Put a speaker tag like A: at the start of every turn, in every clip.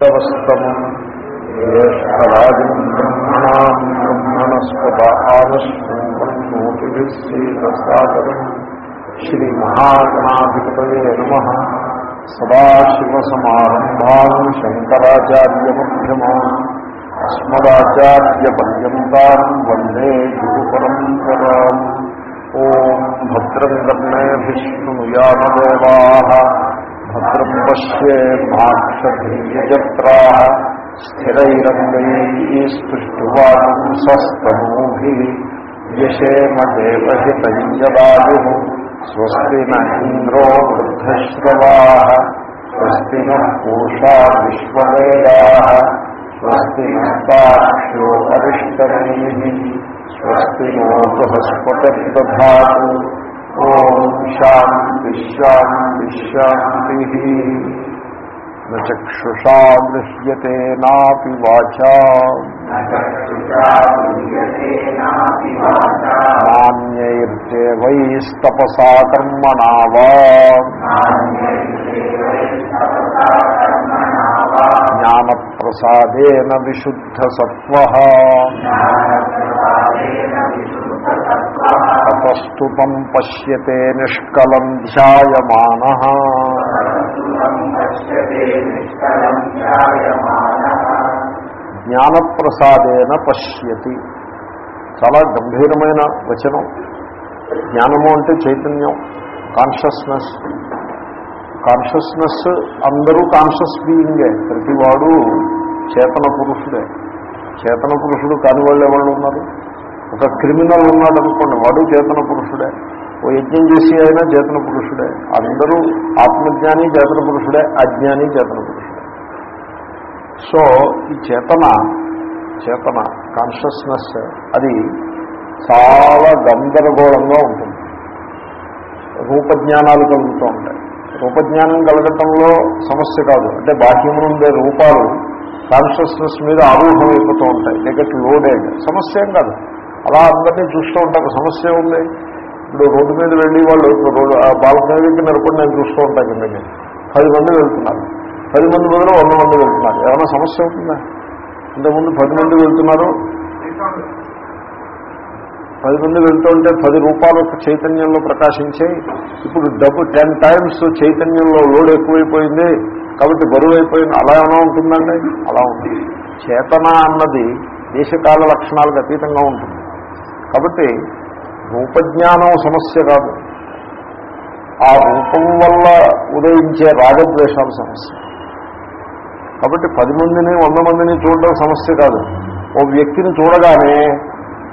A: స్తవస్తము జ్యేష్ఠరాజం బ్రహ్మణాం బ్రహ్మణస్పద ఆనశ్రీదసాదరం శ్రీమహాగణాధిపతయే నమ సదాశివసమారంభా శంకరాచార్యమ్యమా అస్మదాచార్యపర్యంతం వందే గురుపరంపరాం ఓం భద్రం కర్ణేభిష్ణుయామదేవా భద్రం పశ్యేమాక్షధీయజత్రా స్థిరైరంగైస్తుష్టువాంసస్తనూభి యశేమ దేవహితయ్యదాయు స్వస్తి న ఇంద్రో వృద్ధశ్రవా స్వస్తి న పూషా విశ్వవేదా స్వస్తి నస్తాక్షో అరిష్టమీ స్వస్తి నో బృహస్పతిర్దా ఓం శాంతి శాంతి శాంతి నక్షుషా దృశ్యతే నాపి వాచా నాణ్యైర్దేవైస్తపసా కర్మణా వా జ్ఞానప్రసాదేన విశుద్ధ సత్వ ప్రస్తుతం పశ్యతే నిష్కలం ధ్యాయమాన. జ్ఞానప్రసాదేన పశ్యతి. చాలా గంభీరమైన వచనం. జ్ఞానము అంటే చైతన్యం కాన్షియస్నెస్ కాన్షియస్నెస్ అందరూ కాన్షియస్ బీయింగే ప్రతివాడు చేతన పురుషుడే. చేతన పురుషుడు కాని వాళ్ళు ఎవరు ఉన్నారు? ఒక క్రిమినల్ ఉన్నాడు అనుకోండి వాడు చేతన పురుషుడే. ఓ యజ్ఞం చేసి అయినా చేతన పురుషుడే. అందరూ ఆత్మజ్ఞాని చేతన పురుషుడే అజ్ఞాని చేతన పురుషుడే. సో ఈ చేతన చేతన కాన్షియస్నెస్ అది చాలా గందరగోళంగా ఉంటుంది. రూపజ్ఞానాలు కలుగుతూ ఉంటాయి. రూపజ్ఞానం కలగటంలో సమస్య కాదు. అంటే బాహ్యంలో ఉండే రూపాలు కాన్షియస్నెస్ మీద ఆరూఢం అయిపోతూ ఉంటాయి. నెగట్ లోడెడ్ సమస్య ఏం కాదు. అలా అందరినీ చూస్తూ ఉంటారు సమస్య ఉంది. ఇప్పుడు రోడ్డు మీద వెళ్ళి వాళ్ళు రోడ్డు బాల్కనీ దగ్గర నిలబడి నేను చూస్తూ ఉంటాను కిందకి. పది మంది వెళ్తున్నారు. పది మంది బదులు వంద మంది వెళ్తున్నారు. ఏమైనా సమస్య అవుతుందా ఇంతకుముందు పది మంది వెళ్తున్నారు. పది మంది వెళ్తుంటే పది రూపాయలు చైతన్యంలో ప్రకాశించే ఇప్పుడు డబ్బు టెన్ టైమ్స్ చైతన్యంలో లోడ్ ఎక్కువైపోయింది. కాబట్టి బరువు అయిపోయింది అలా ఏమైనా ఉంటుందండి? అలా ఉంటుంది చేతన అన్నది దేశకాల లక్షణాలకు అతీతంగా ఉంటుంది. కాబట్టి రూపజ్ఞానం సమస్య కాదు. ఆ రూపం వల్ల ఉదయించే రాగద్వేషాల సమస్య. కాబట్టి పది మందిని వంద మందిని చూడడం సమస్య కాదు. ఓ వ్యక్తిని చూడగానే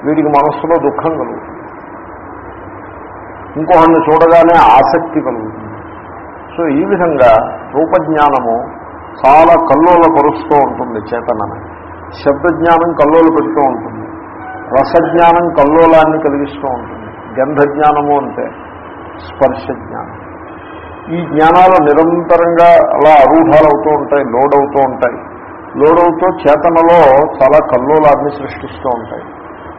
A: వీడికి మనస్సులో దుఃఖం కలుగుతుంది. ఇంకొకరిని చూడగానే ఆసక్తి కలుగుతుంది. సో ఈ విధంగా రూపజ్ఞానము చాలా కల్లోల పరుస్తూ ఉంటుంది చేతనని. శబ్దజ్ఞానం కల్లోలు పెడుతూ ఉంటుంది. రసజ్ఞానం కల్లోలాన్ని కలిగిస్తూ ఉంటుంది. గంధజ్ఞానము అంటే స్పర్శ జ్ఞానం ఈ జ్ఞానాలు నిరంతరంగా అలా అరూఢాలు అవుతూ ఉంటాయి లోడ్ అవుతూ ఉంటాయి. లోడ్ అవుతూ చేతనలో చాలా కల్లోలాన్ని సృష్టిస్తూ ఉంటాయి.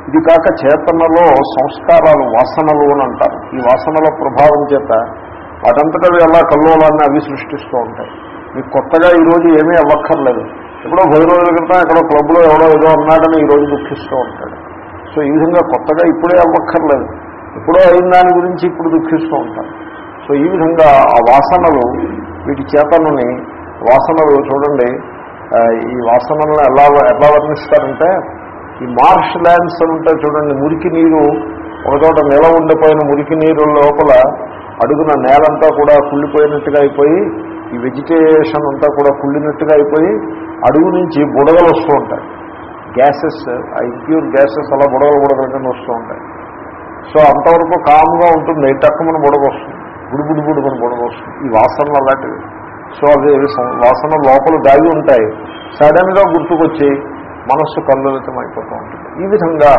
A: ఇది కాక చేతనలో సంస్కారాలు వాసనలు అని అంటారు. ఈ వాసనల ప్రభావం చేత వాటంతటవి అలా కల్లోలాన్ని అవి సృష్టిస్తూ ఉంటాయి. మీకు కొత్తగా ఈరోజు ఏమీ అవ్వక్కర్లేదు. ఎప్పుడో పది రోజుల క్రితం ఎక్కడో క్లబ్లో ఎవడో ఏదో అన్నాడని ఈరోజు దుఃఖిస్తూ ఉంటాడు. సో ఈ విధంగా కొత్తగా ఇప్పుడే అవ్వక్కర్లేదు. ఎప్పుడో అయిన దాని గురించి ఇప్పుడు దుఃఖిస్తూ ఉంటారు. సో ఈ విధంగా ఆ వాసనలు వీటి చేతనని వాసనలు చూడండి. ఈ వాసనలను ఎలా ఎలా వర్ణిస్తారంటే ఈ మార్ష్ ల్యాండ్స్ అని ఉంటాయి చూడండి మురికి నీరు ఒక చోట నిల ఉండిపోయిన మురికి నీరు లోపల అడుగున నేలంతా కూడా కుళ్ళిపోయినట్టుగా అయిపోయి ఈ వెజిటేషన్ అంతా కూడా కుళ్ళినట్టుగా అయిపోయి అడుగు నుంచి బుడగలు వస్తూ ఉంటాయి. గ్యాసెస్ ఆ ఇంప్యూర్ గ్యాసెస్ అలా బుడగలు బుడగల కింద వస్తూ ఉంటాయి. సో అంతవరకు కామ్గా ఉంటుంది టక్కుమని బుడగ వస్తుంది. బుడిబుడి బుడిమని బుడగ వస్తుంది. ఈ వాసనలు అలాంటివి. సో అవి వాసన లోపల దాగి ఉంటాయి. సడన్గా గుర్తుకొచ్చి మనస్సు కల్లోలితం అయిపోతూ ఉంటుంది. ఈ విధంగా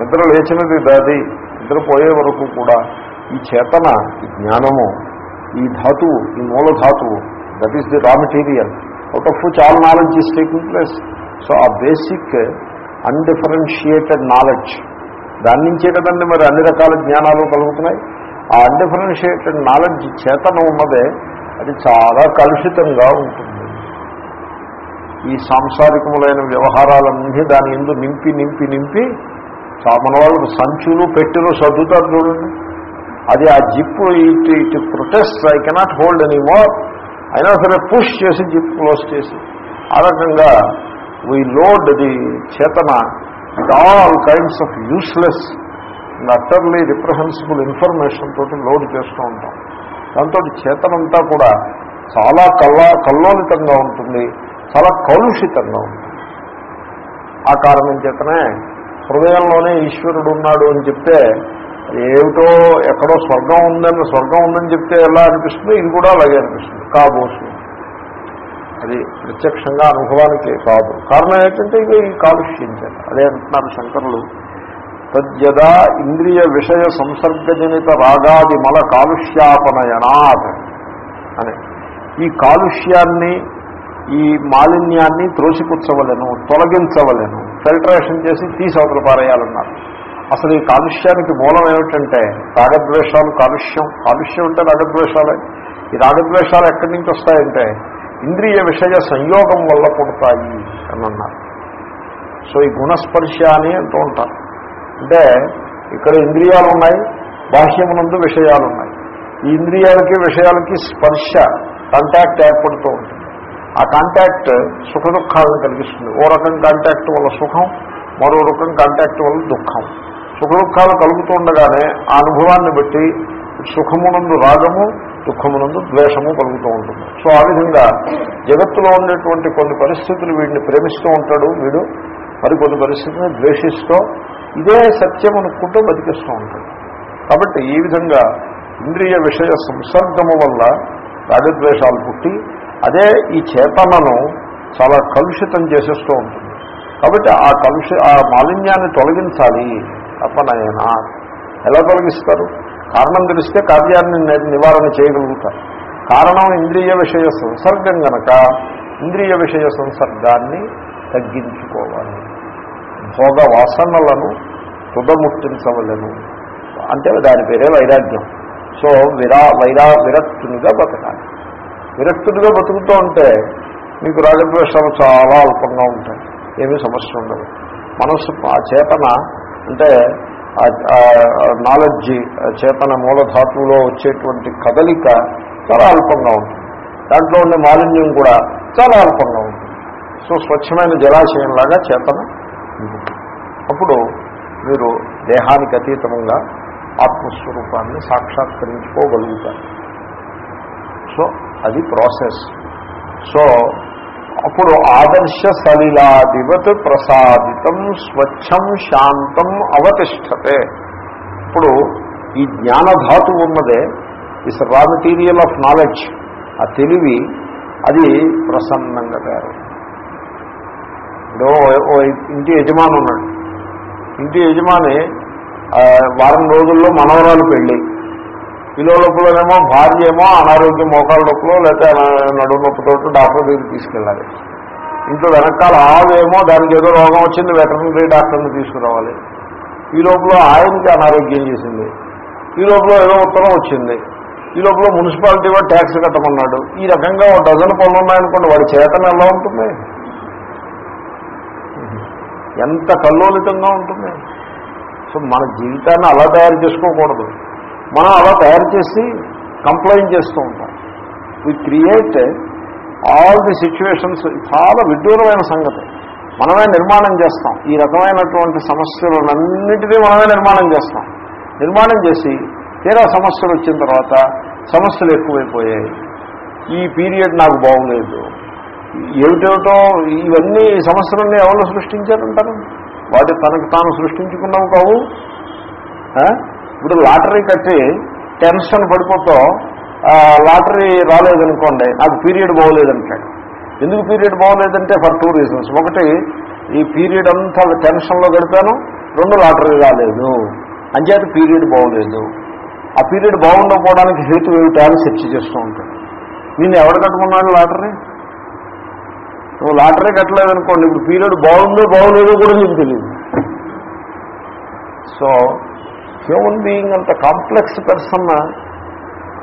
A: నిద్ర లేచినది దాది నిద్రపోయే వరకు కూడా ఈ చేతన ఈ జ్ఞానము ఈ ధాతువు ఈ మూల ధాతువు that is the raw material out of which all knowledge is taking place so ఆ బేసిక్ అన్డిఫరెన్షియేటెడ్ నాలెడ్జ్. దాని నుంచే కదండి మరి అన్ని రకాల జ్ఞానాలు కలుగుతున్నాయి. ఆ అన్డిఫరెన్షియేటెడ్ నాలెడ్జ్ చేతన ఉన్నదే అది చాలా కలుషితంగా ఉంటుంది. ఈ సాంసారికములైన వ్యవహారాలన్నీ దాని ఎందు నింపి నింపి నింపి మన వాళ్ళు సంచులు పెట్టిలో సర్దుతారు చూడండి. అది ఆ zip it it protest I cannot hold any more అయినా సరే పుష్ చేసి జిప్ క్లోజ్ చేసి. ఆ రకంగా వీ లోడ్ ది చేతన with all kinds of useless and utterly reprehensible information తోటి లోడ్ చేస్తూ ఉంటాం. దాంతో చేతనంతా కూడా చాలా కల్లా కల్లోలితంగా ఉంటుంది చాలా కలుషితంగా ఉంటుంది. ఆ కారణం చేతనే హృదయంలోనే ఈశ్వరుడు ఉన్నాడు అని చెప్తే ఏమిటో ఎక్కడో స్వర్గం ఉందని స్వర్గం ఉందని చెప్తే ఎలా అనిపిస్తుంది ఇది కూడా అలాగే అనిపిస్తుంది. కాబోసు అది ప్రత్యక్షంగా అనుభవానికి కాదు. కారణం ఏంటంటే ఇక ఈ కాలుష్యం చేత. అదే అంటున్నారు శంకరులు. తద్యదా ఇంద్రియ విషయ సంసర్గజనిత రాగాది మల కాలుష్యాపనయనాథ్ అని. ఈ కాలుష్యాన్ని ఈ మాలిన్యాన్ని త్రోసిపుచ్చవలను తొలగించవలను ఫిల్టరేషన్ చేసి తీసి పారేయాలన్నారు అసలు ఈ కాలుష్యానికి మూలం ఏమిటంటే రాగద్వేషాలు కాలుష్యం. కాలుష్యం అంటే రాగద్వేషాలే. ఈ రాగద్వేషాలు ఎక్కడి నుంచి వస్తాయంటే ఇంద్రియ విషయ సంయోగం వల్ల పుడతాయి అని అన్నారు సో ఈ గుణస్పర్శ అని అంటూ ఉంటారు. అంటే ఇక్కడ ఇంద్రియాలు ఉన్నాయి బాహ్యమునందు విషయాలు ఉన్నాయి ఈ ఇంద్రియాలకి విషయాలకి స్పర్శ కాంటాక్ట్ ఏర్పడుతూ ఉంటుంది. ఆ కాంటాక్ట్ సుఖ దుఃఖాలను కలిగిస్తుంది. ఓ రకం కాంటాక్ట్ వల్ల సుఖం మరో రకం కాంటాక్ట్ వల్ల దుఃఖం. సుఖ దుఃఖాలు కలుగుతూ ఉండగానే ఆ అనుభవాన్ని బట్టి సుఖమునందు రాగము దుఃఖమునందు ద్వేషము కలుగుతూ ఉంటుంది. సో ఆ విధంగా జగత్తులో ఉండేటువంటి కొన్ని పరిస్థితులు వీడిని ప్రేమిస్తూ ఉంటాడు వీడు. మరి కొన్ని పరిస్థితులను ద్వేషిస్తూ ఇదే సత్యం అనుకుంటూ బతికిస్తూ ఉంటాడు. కాబట్టి ఈ విధంగా ఇంద్రియ విషయ సంసర్గము వల్ల రాగద్వేషాలు పుట్టి అదే ఈ చేతనను చాలా కలుషితం చేసేస్తూ ఉంటుంది. కాబట్టి ఆ కలుషి ఆ మాలిన్యాన్ని తొలగించాలి తప్పనైనా ఎలా తొలగిస్తారు? కారణం తెలిస్తే కార్యాన్ని నివారణ చేయగలుగుతారు. కారణం ఇంద్రియ విషయ సంసర్గం గనక ఇంద్రియ విషయ సంసర్గాన్ని తగ్గించుకోవాలి. భోగ వాసనలను తుదముట్టించవలను. అంటే దాని పేరే వైరాగ్యం. సో విరా వైరా విరక్తునిగా బతకాలి. విరక్తుడిగా బతుకుతూ ఉంటే మీకు రాజద్వేషాలు చాలా అల్పంగా ఉంటాయి. ఏమీ సమస్య ఉండదు. మనస్సు ఆ చేతన అంటే నాలెడ్జ్ చేతన మూలధాతువులో వచ్చేటువంటి కదలిక చాలా అల్పంగా ఉంటుంది. దాంట్లో ఉండే మాలిన్యం కూడా చాలా అల్పంగా ఉంటుంది. సో స్వచ్ఛమైన జలాశయంలాగా చేతన ఉంటుంది. అప్పుడు మీరు దేహానికి అతీతంగా ఆత్మస్వరూపాన్ని సాక్షాత్కరించుకోగలుగుతారు. సో అది ప్రాసెస్. సో అప్పుడు ఆదర్శ సలిలాదివత్ ప్రసాదితం స్వచ్ఛం శాంతం అవతిష్టతే ఇప్పుడు ఈ జ్ఞానధాతు ఉన్నదే is raw material of knowledge ఆ తెలివి అది ప్రసన్నంగా తయారు ఇప్పుడు ఓ- ఇంటి యజమాని ఉన్నాడు ఇంటి యజమాని వారం రోజుల్లో మనవరాలు పెళ్ళి. పిలో లోపలనేమో భార్య ఏమో అనారోగ్యం మోకాళ్ళ నొప్పులో లేకపోతే నడుము నొప్పితో డాక్టర్ దగ్గరికి తీసుకెళ్ళాలి. ఇంట్లో వెనకాల ఆవేమో దానికి ఏదో రోగం వచ్చింది వెటర్నరీ డాక్టర్ని తీసుకురావాలి. ఈ లోపల ఆయనకి అనారోగ్యం చేసింది. ఈ లోపల ఏదో ఉత్తరం వచ్చింది. ఈ లోపల మున్సిపాలిటీ వాడు ట్యాక్స్ కట్టమన్నాడు. ఈ రకంగా ఒక డజన్ పనులు ఉన్నాయనుకోండి వాడి చేతన ఎలా ఉంటుంది? ఎంత కల్లోలితంగా ఉంటుంది? సో మన జీవితాన్ని అలా తయారు చేసుకోకూడదు. మనం అలా తయారు చేసి కంప్లైంట్ చేస్తూ ఉంటాం. We create all the situations చాలా విడ్డూరమైన సంగతి. మనమే నిర్మాణం చేస్తాం. ఈ రకమైనటువంటి సమస్యలన్నింటినీ మనమే నిర్మాణం చేస్తాం. నిర్మాణం చేసి తీరా సమస్యలు వచ్చిన తర్వాత సమస్యలు ఎక్కువైపోయాయి. ఈ పీరియడ్ నాకు బాగులేదు. ఏమిటేమిటో ఇవన్నీ సమస్యలన్నీ ఎవరు సృష్టించారంటారు? వాటి తనకు తాను సృష్టించుకున్నావు కావు. ఇప్పుడు లాటరీ కట్టి టెన్షన్ పడిపోతూ లాటరీ రాలేదనుకోండి నాకు పీరియడ్ బాగోలేదంటాడు. ఎందుకు పీరియడ్ బాగోలేదంటే ఫర్ టూ రీజన్స్. ఒకటి ఈ పీరియడ్ అంతా టెన్షన్లో గడిపాను రెండు లాటరీ రాలేదు. అంచేత పీరియడ్ బాగోలేదు. ఆ పీరియడ్ బాగుండకపోవడానికి హేతు ఏమిటా అని చర్చ చేస్తూ ఉంటాడు. నేను ఎవరు కట్టుకున్నాడు లాటరీ? నువ్వు లాటరీ కట్టలేదనుకోండి ఇప్పుడు పీరియడ్ బాగుందో బాగోలేదో కూడా నీకు తెలియదు. సో హ్యూమన్ బీయింగ్ అంత కాంప్లెక్స్ పర్సన్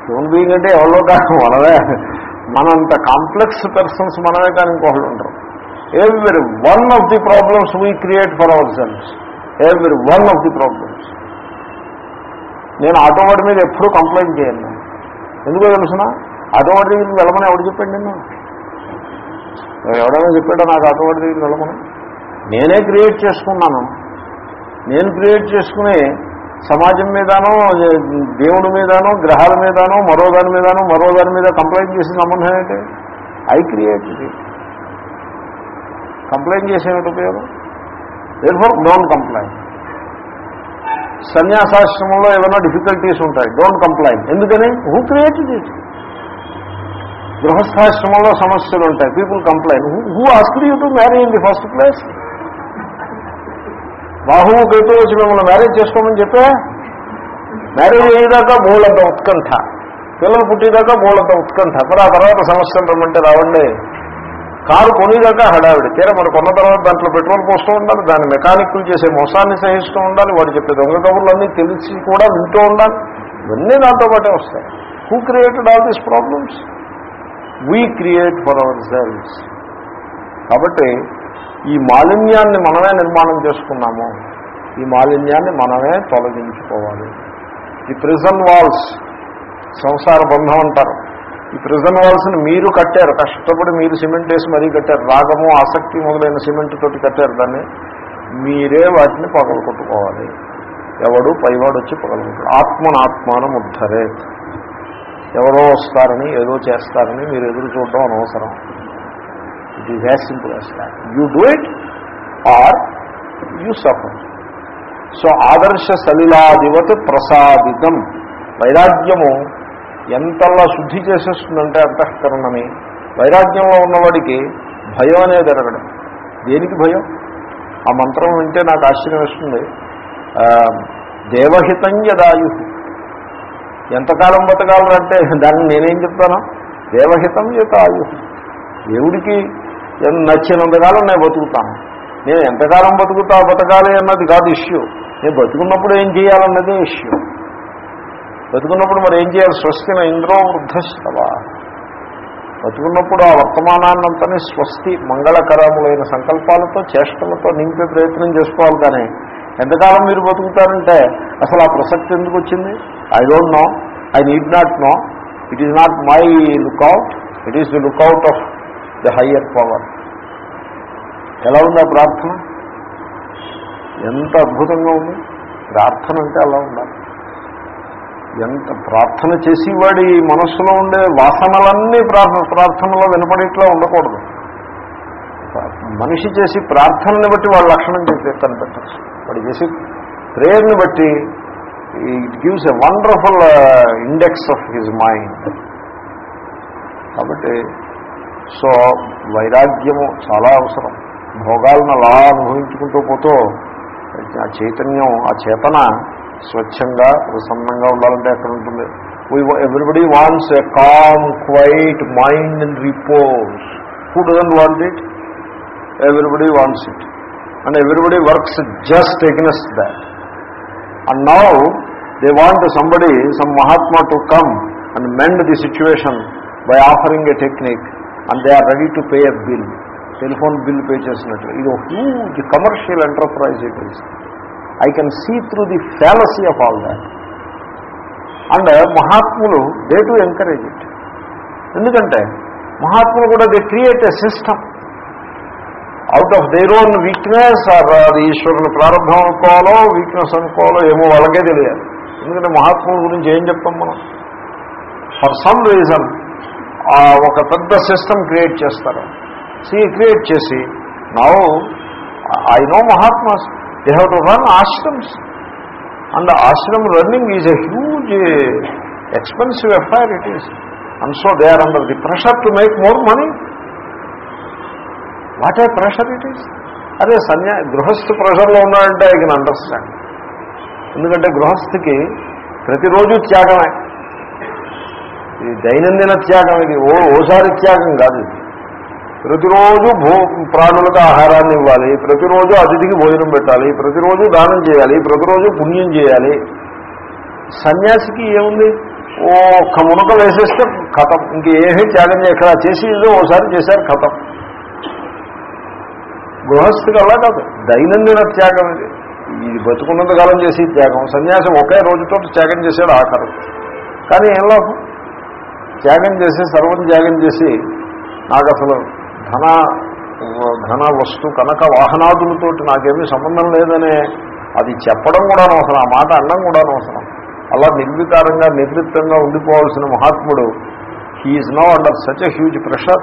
A: హ్యూమన్ బీయింగ్ అంటే ఎవరో కాదు మనమే. మనంత కాంప్లెక్స్ పెర్సన్స్ మనమే కానీ ఇంకొకళ్ళు ఉంటారు. Every one of the problems we create for our selves every one of the problems నేను ఆటో వాడి మీద ఎప్పుడూ కంప్లైంట్ చేయను. ఎందుకో తెలుసిన? ఆటో వాడి దగ్గరికి వెళ్ళమని ఎవడు చెప్పండి నేను ఎవడైనా చెప్పాడో నాకు ఆటో వాడి దగ్గరికి వెళ్ళమని? నేనే క్రియేట్ చేసుకున్నాను. నేను క్రియేట్ చేసుకుని సమాజం మీదనో దేవుడి మీదనో గ్రహాల మీదనో మరో దాని మీదనో మరో దాని మీద కంప్లైంట్ చేసిన సంబంధం ఏంటి? ఐ క్రియేట్ ఇది. కంప్లైంట్ చేసేమిటి ఉపయోగం? దేర్ఫోర్ డోంట్ కంప్లైంట్ సన్యాసాశ్రమంలో ఏమైనా డిఫికల్టీస్ ఉంటాయి డోంట్ కంప్లైంట్ ఎందుకని? హూ క్రియేటెడ్ ఇట్ గృహస్థాశ్రమంలో సమస్యలు ఉంటాయి people complaint who ask you to marry in the first place బాహువు కేతు వచ్చి మిమ్మల్ని మ్యారేజ్ చేసుకోమని చెప్పే? మ్యారేజ్ అయ్యేదాకా బోళ్ళంత ఉత్కంఠ. పిల్లలు పుట్టేదాకా బోళ్ళంత ఉత్కంఠ. మరి ఆ తర్వాత సమస్యలు రమ్మంటే రావండి. కారు కొనేదాకా హడావిడి. తీరా మరి కొన్న తర్వాత దాంట్లో పెట్రోల్ పోస్తూ ఉండాలి దాన్ని మెకానిక్లు చేసే మోసాన్ని సహిస్తూ ఉండాలి వాడు చెప్పే దొంగ కబుర్లన్నీ తెలిసి కూడా వింటూ ఉండాలి. ఇవన్నీ దాంతో పాటే వస్తాయి. Who created all these problems we create for our selves కాబట్టి ఈ మాలిన్యాన్ని మనమే నిర్మాణం చేసుకున్నాము. ఈ మాలిన్యాన్ని మనమే తొలగించుకోవాలి. ఈ ప్రిజన్ వాల్స్ సంసార బంధం అంటారు. ఈ ప్రిజన్ వాల్స్ని మీరు కట్టారు. కష్టపడి మీరు సిమెంట్ వేసి మరీ కట్టారు. రాగము ఆసక్తి మొదలైన సిమెంట్ తోటి కట్టారు. దాన్ని మీరే వాటిని పగలగొట్టుకోవాలి ఎవడు పైవాడు వచ్చి పగలగొట్టాడు ఆత్మను ఆత్మానం ఉద్ధరే. ఎవరో వస్తారని ఏదో చేస్తారని మీరు ఎదురు చూడడం అనవసరం. It is as simple as that you do it or you suffer so ఆదర్శ సలిలాదివత్ ప్రసాదితం వైరాగ్యము ఎంతలా శుద్ధి చేసేస్తుందంటే అంతఃకరణని వైరాగ్యంలో ఉన్నవాడికి భయం అనేది ఎరగడం దేనికి భయం ఆ మంత్రం వింటే నాకు ఆశ్చర్యం వేస్తుంది దేవహితం యదాయు ఎంతకాలం బతకాలంటే దాన్ని నేనేం చెప్తాను దేవహితం యతాయు దేవుడికి నచ్చినంతకాలం నేను బతుకుతాను. నేను ఎంతకాలం బతుకుతా బతకాలి అన్నది కాదు ఇష్యూ నేను బతుకున్నప్పుడు ఏం చేయాలన్నదే ఇష్యూ బతుకున్నప్పుడు మరి ఏం చేయాలి? స్వస్తిన ఇంద్రో వృద్ధశ్రవ బతుకున్నప్పుడు ఆ వర్తమానాన్నంతని స్వస్తి మంగళకరములైన సంకల్పాలతో చేష్టలతో నింపే ప్రయత్నం చేసుకోవాలి కానీ ఎంతకాలం మీరు బతుకుతారంటే అసలు ఆ ప్రసక్తి ఎందుకు వచ్చింది? I don't know I need not know it is not my lookout it is the lookout of the higher power. ఎలా ఉంది ఆ ప్రార్థన? ఎంత అద్భుతంగా ఉంది. ప్రార్థన అంటే అలా ఉండాలి. ఎంత ప్రార్థన చేసేవాడి మనస్సులో ఉండే వాసనలన్నీ ప్రార్థన ప్రార్థనలో వినపడేట్లా ఉండకూడదు. మనిషి చేసి ప్రార్థనని బట్టి వాళ్ళ లక్షణం చెప్పి కనిపెట్టచ్చు వాడు చేసి ప్రేయర్ని బట్టి it gives a wonderful index of his mind కాబట్టి సో వైరాగ్యము చాలా అవసరం. భోగాలను అలా అనుభవించుకుంటూ పోతూ ఆ చైతన్యం ఆ చేతన స్వచ్ఛంగా ప్రసన్నంగా ఉండాలంటే ఎక్కడ ఉంటుంది? Everybody wants a calm quiet mind and repose who doesn't want it everybody wants it and everybody works just against that and now they want somebody some mahatma to come and mend the situation by offering a technique and they are ready to pay a bill telephone bill pay చేసినట్లు ఇది ఒక huge commercial enterprise it is I can see through the fallacy of all that and మహాత్ములు they to encourage it ఎందుకంటే మహాత్ములు కూడా they create a system out of their own weakness or అది ఈశ్వరుని ప్రారంభం అనుకోవాలో వీక్నెస్ అనుకోవాలో ఏమో వాళ్ళకే తెలియాలి. ఎందుకంటే మహాత్ముల గురించి ఏం చెప్తాం మనం? ఫర్ సమ్ రీజన్ ఒక పెద్ద సిస్టమ్ క్రియేట్ చేస్తారు. సీ క్రియేట్ చేసి now I know mahatmas they have to run ashrams and ashram running is a huge expensive affair it is and so they are under the pressure to make more money what a pressure it is అదే సన్యా గృహస్థ ప్రెషర్లో ఉన్నాడంటే I can understand ఎందుకంటే గృహస్థికి ప్రతిరోజు త్యాగమే. ఇది దైనందిన త్యాగం ఇది. ఓ ఓసారి త్యాగం కాదు ఇది. ప్రతిరోజు భూ ప్రాణులకు ఆహారాన్ని ఇవ్వాలి. ప్రతిరోజు అతిథికి భోజనం పెట్టాలి. ప్రతిరోజు దానం చేయాలి. ప్రతిరోజు పుణ్యం చేయాలి. సన్యాసికి ఏముంది? ఓ ఒక్క మునక వేసేస్తే కథం ఇంకేమీ త్యాగం ఎక్కడ చేసి ఓసారి చేశారు కథం గృహస్థికి అలా కాదు. దైనందిన త్యాగం ఇది. ఇది బతుకున్నంత కాలం చేసి త్యాగం. సన్యాసం ఒకే రోజుతో త్యాగం చేశాడు ఆఖరు. కానీ ఏం లాభం? త్యాగం చేసి సర్వం త్యాగం చేసి నాకు అసలు ధన ధన వస్తు కనక వాహనాదులతోటి నాకేమీ సంబంధం లేదనే అది చెప్పడం కూడా అవసరం ఆ మాట అనడం కూడా అవసరం. అలా నిర్వికారంగా నిర్లిప్తంగా ఉండిపోవాల్సిన మహాత్ముడు he is no under such a huge pressure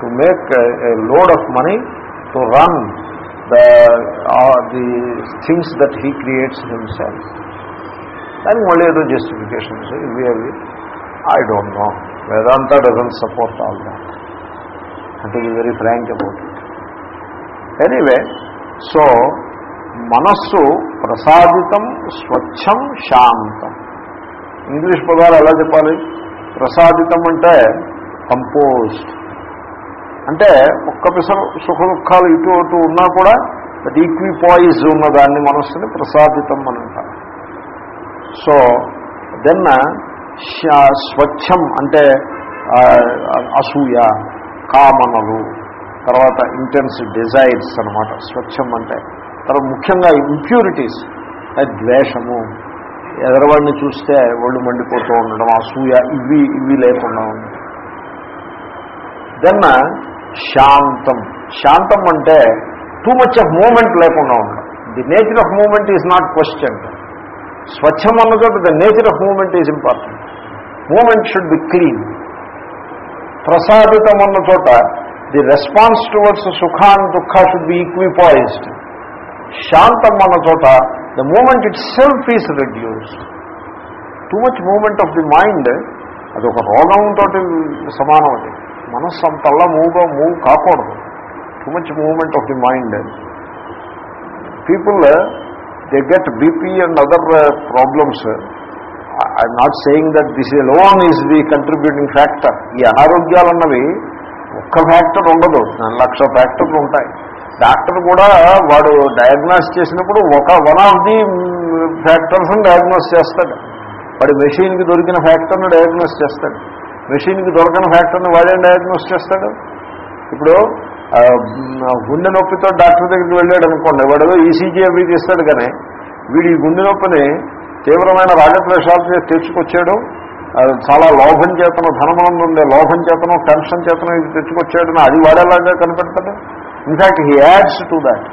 A: to make a lot of money to run the the things that he creates himself దానికి మళ్ళీ ఏదో జస్టిఫికేషన్స్ ఇవి అవి I don't know Vedanta doesn't support all that అంటే ఈ very frank about it anyway so మనస్సు ప్రసాదితం స్వచ్ఛం శాంతం. ఇంగ్లీష్ పదాలు ఎలా చెప్పాలి? ప్రసాదితం అంటే కంపోజ్డ్ అంటే ఒక్క పిసరు సుఖ దుఃఖాలు ఇటు అటు ఉన్నా కూడా దట్ ఈక్విపాయిజ్ ఉన్న దాన్ని మనస్సుని ప్రసాదితం అని అంటారు. సో దెన్ స్వచ్ఛం అంటే అసూయ కామనలు తర్వాత ఇంటెన్స్ డిజైర్స్ అనమాట స్వచ్ఛం అంటే తర్వాత ముఖ్యంగా ఇంప్యూరిటీస్ ద్వేషము ఎదరవాడిని చూస్తే ఒళ్ళు మండిపోతూ ఉండడం అసూయ ఇవి ఇవి లేకుండా ఉండడం. దెన్ శాంతం. శాంతం అంటే టూ మచ్ ఆఫ్ మూమెంట్ లేకుండా ఉండడం. The nature of movement is not question స్వచ్ఛం అన్న చోట the nature of movement is important movement should be clean ప్రసాదితం అన్న చోట the response towards sukha and dukha should be equipoised శాంతం అన్న చోట the movement itself is reduced too much movement of the mind అది ఒక రోగంతో సమానం అది. మనస్సు అంతల్లా మూవ్గా మూవ్ కాకూడదు. Too much movement of the mind people they get BP and other problems I'm not saying that this alone is the contributing factor ఈ అనారోగ్యాలన్నవి ఒక్క ఫ్యాక్టర్ ఉండదు. లక్ష ఫ్యాక్టర్లు ఉంటాయి. డాక్టర్ కూడా వాడు డయాగ్నోస్ చేసినప్పుడు ఒక వన్ ఆఫ్ ది ఫ్యాక్టర్స్ని డయాగ్నోస్ చేస్తాడు. వాడు మెషిన్కి దొరికిన ఫ్యాక్టర్ని డయాగ్నోస్ చేస్తాడు. మెషిన్కి దొరకని ఫ్యాక్టర్ని వాడే డయాగ్నోస్ చేస్తాడు? ఇప్పుడు గుండె నొప్పితో డాక్టర్ దగ్గరికి వెళ్ళాడు అనుకోండి వాడు ఏదో ఈసీజీ అవి తీస్తాడు కానీ వీడి ఈ గుండె నొప్పిని తీవ్రమైన రాగద్వేషాలు చేసి తెచ్చుకొచ్చాడు. చాలా లోభం చేతను ధనమనం ఉండే లోభం చేతను టెన్షన్ చేతను ఇది తెచ్చుకొచ్చాడని అది వాడేలాగా కనిపెడతాడు. In fact he adds to that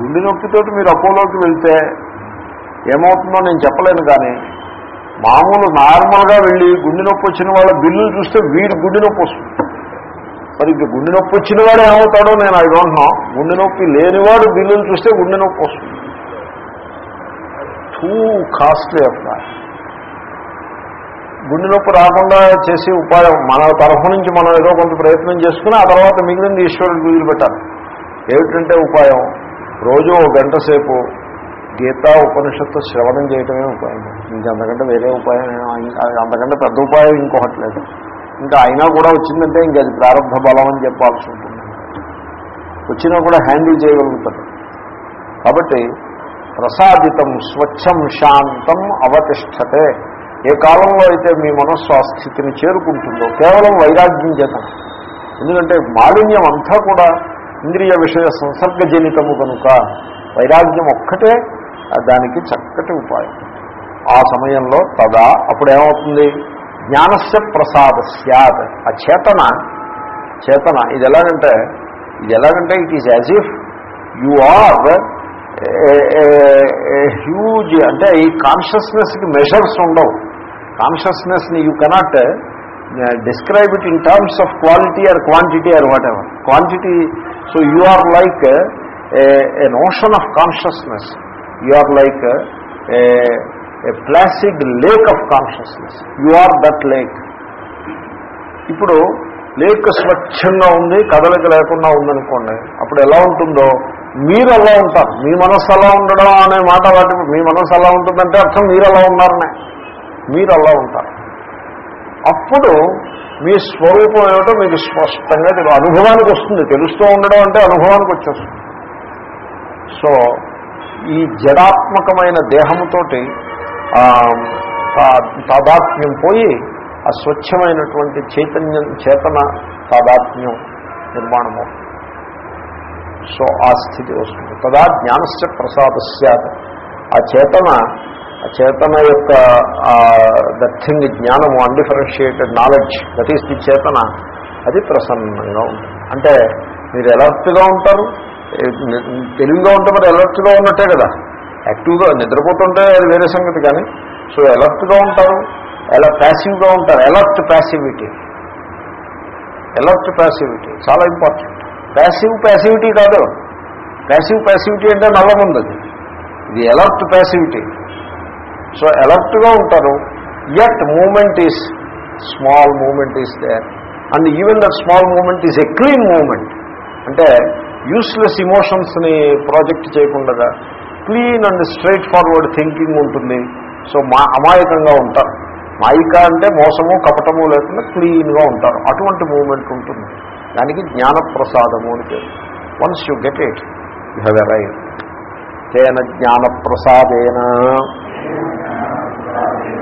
A: గుండె నొప్పితోటి మీరు అపోలోకి వెళ్తే ఏమవుతుందో నేను చెప్పలేను కానీ మామూలు నార్మల్గా వెళ్ళి గుండె నొప్పి వచ్చిన వాళ్ళ బిల్లులు చూస్తే వీడి గుండె నొప్పి వస్తుంది. మరి ఇంక గుండె నొప్పి వచ్చిన వాడు ఏమవుతాడో నేను ఐ డోంట్ నో. గుండె నొప్పి లేనివాడు బిల్లులు చూస్తే గుండె నొప్పి వస్తుంది. టూ కాస్ట్లీ అట్లా గుండె నొప్పి రాకుండా చేసే ఉపాయం మన తరఫు నుంచి మనం ఏదో కొంత ప్రయత్నం చేసుకుని ఆ తర్వాత మిగిలింది ఈశ్వరుడికి పెట్టాలి. ఏమిటంటే ఉపాయం? రోజు ఒక గంట సేపు గీత ఉపనిషత్తు శ్రవణం చేయటమే ఉపాయం. ఇంకంతకంటే వేరే ఉపాయం అంతకంటే పెద్ద ఉపాయం ఇంకొకటి లేదు. ఇంకా అయినా కూడా వచ్చిందంటే ఇంక అది ప్రారంభ బలం అని చెప్పాల్సి ఉంటుంది. వచ్చినా కూడా హ్యాండిల్ చేయగలుగుతాడు కాబట్టి ప్రసాదితం స్వచ్ఛం శాంతం అవతిష్టతే ఏ కాలంలో అయితే మీ మనస్సు ఆ స్థితిని చేరుకుంటుందో కేవలం వైరాగ్యం చేత. ఎందుకంటే మాలిన్యం అంతా కూడా ఇంద్రియ విషయ సంసర్గజనితము కనుక వైరాగ్యం ఒక్కటే దానికి చక్కటి ఉపాయం. ఆ సమయంలో తదా అప్పుడు ఏమవుతుంది? జ్ఞానస్య ప్రసాద స్యాత్. ఆ చేతన చేతన ఇది ఎలాగంటే ఇది ఎలాగంటే it is as if you are huge అంటే ఈ కాన్షియస్నెస్కి మెషర్స్ ఉండవు. కాన్షియస్నెస్ని you cannot describe it in terms of quality or quantity or whatever quantity so you are like a notion of consciousness you are like a placid lake of consciousness you are that lake ఇప్పుడు lake స్వచ్ఛంగా ఉంది కదలిక లేకుండా ఉందనుకోండి అప్పుడు ఎలా ఉంటుందో? మీరు అలా ఉంటారు. మీ మనస్సు అలా ఉండడం అనే మాట వాటి మీ మనస్సు అలా ఉంటుందంటే అర్థం మీరు అలా ఉన్నారనే. మీరు అలా ఉంటారు. అప్పుడు మీ స్వరూపం ఏమిటో మీకు స్పష్టంగా తెలు- అనుభవానికి వస్తుంది. తెలుస్తూ ఉండడం అంటే అనుభవానికి వచ్చేస్తుంది. సో ఈ జడాత్మకమైన దేహముతోటి తాదాత్మ్యం పోయి ఆ స్వచ్ఛమైనటువంటి చైతన్యం చేతన తాదాత్మ్యం నిర్మాణం అవుతుంది సో ఆ స్థితి వస్తుంది. తదా జ్ఞానస్య ప్రసాద సత్ ఆ చేతన ఆ చేతన యొక్క దట్ థింగ్ జ్ఞానము undifferentiated knowledge that is the చేతన అది ప్రసన్నంగా ఉంటుంది. అంటే మీరు ఎలర్ట్గా ఉంటారు తెలివిగా ఉంటే మరి ఎలర్ట్గా ఉన్నట్టే కదా. యాక్టివ్గా నిద్రపోతుంటే అది వేరే సంగతి కానీ సో ఎలర్ట్గా ఉంటారు ఎలా ప్యాసివ్గా ఉంటారు. ఎలర్ట్ ప్యాసివిటీ ఎలర్ట్ ప్యాసివిటీ చాలా ఇంపార్టెంట్ ప్యాసివ్ ప్యాసివిటీ కాదు. ప్యాసివ్ ప్యాసివిటీ అంటే నల్లముంది అది ఇది ఎలర్ట్ ప్యాసివిటీ సో ఎలర్ట్గా ఉంటారు. Yet movement is small movement is there and even that small movement is a clean movement అంటే యూస్లెస్ ఇమోషన్స్ని ప్రాజెక్ట్ చేయకుండా clean and straight forward thinking ఉంటుంది. సో మా అమాయకంగా ఉంటారు. మాయిక అంటే మోసము కపటము లేకుండా క్లీన్గా ఉంటారు. అటువంటి మూమెంట్ ఉంటుంది. దానికి జ్ఞానప్రసాదము అని పేరు. Once you get it you have a తేన జ్ఞానప్రసాదేన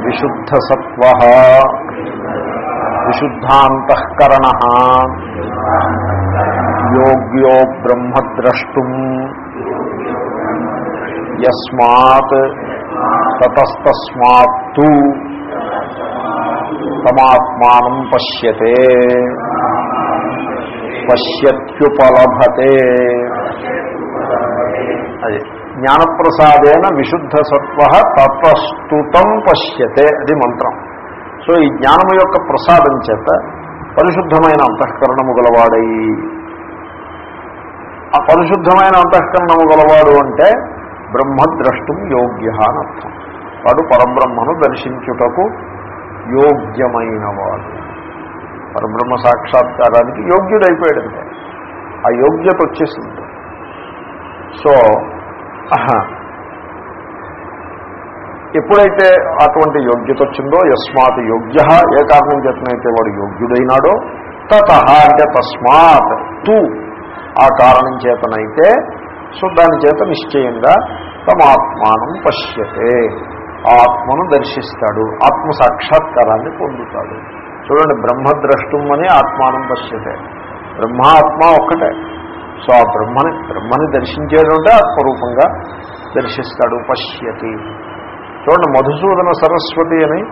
A: విశుద్ధ సత్వ విశుద్ధాంతఃకరణ యోగ్యో బ్రహ్మద్రష్టుం యస్మాత్ తతస్తస్మాత్తు తమాత్మానం పశ్యతే పశ్యత్యుపలభతే. అది జ్ఞానప్రసాదేన విశుద్ధ సత్వ తతస్తుతం పశ్యతే అది మంత్రం. సో ఈ జ్ఞానము యొక్క ప్రసాదం చేత పరిశుద్ధమైన అంతఃకరణము గలవాడై. ఆ పరిశుద్ధమైన అంతఃకరణము గలవాడు అంటే బ్రహ్మద్రష్టం యోగ్య అనర్థం వాడు పరబ్రహ్మను దర్శించుటకు యోగ్యమైనవాడు. పరబ్రహ్మ సాక్షాత్కారానికి యోగ్యుడైపోయాడంటే. ఆ యోగ్యత వచ్చేసింది సో ఎప్పుడైతే అటువంటి యోగ్యత వచ్చిందో యస్మాత్ యోగ్య ఏ కారణం చేతనైతే వాడు యోగ్యుడైనాడో తత అంటే తస్మాత్ తు ఆ కారణం చేతనైతే సో దాని చేత నిశ్చయంగా తమ ఆత్మానం పశ్యతే. ఆత్మను దర్శిస్తాడు. ఆత్మ సాక్షాత్కారాన్ని పొందుతాడు. చూడండి బ్రహ్మద్రష్టం అని ఆత్మానం పశ్యతే. బ్రహ్మ ఆత్మ ఒక్కటే. సో ఆ బ్రహ్మని బ్రహ్మని దర్శించేది అంటే ఆత్మరూపంగా దర్శిస్తాడు పశ్యతి. చూడండి మధుసూదన సరస్వతి అని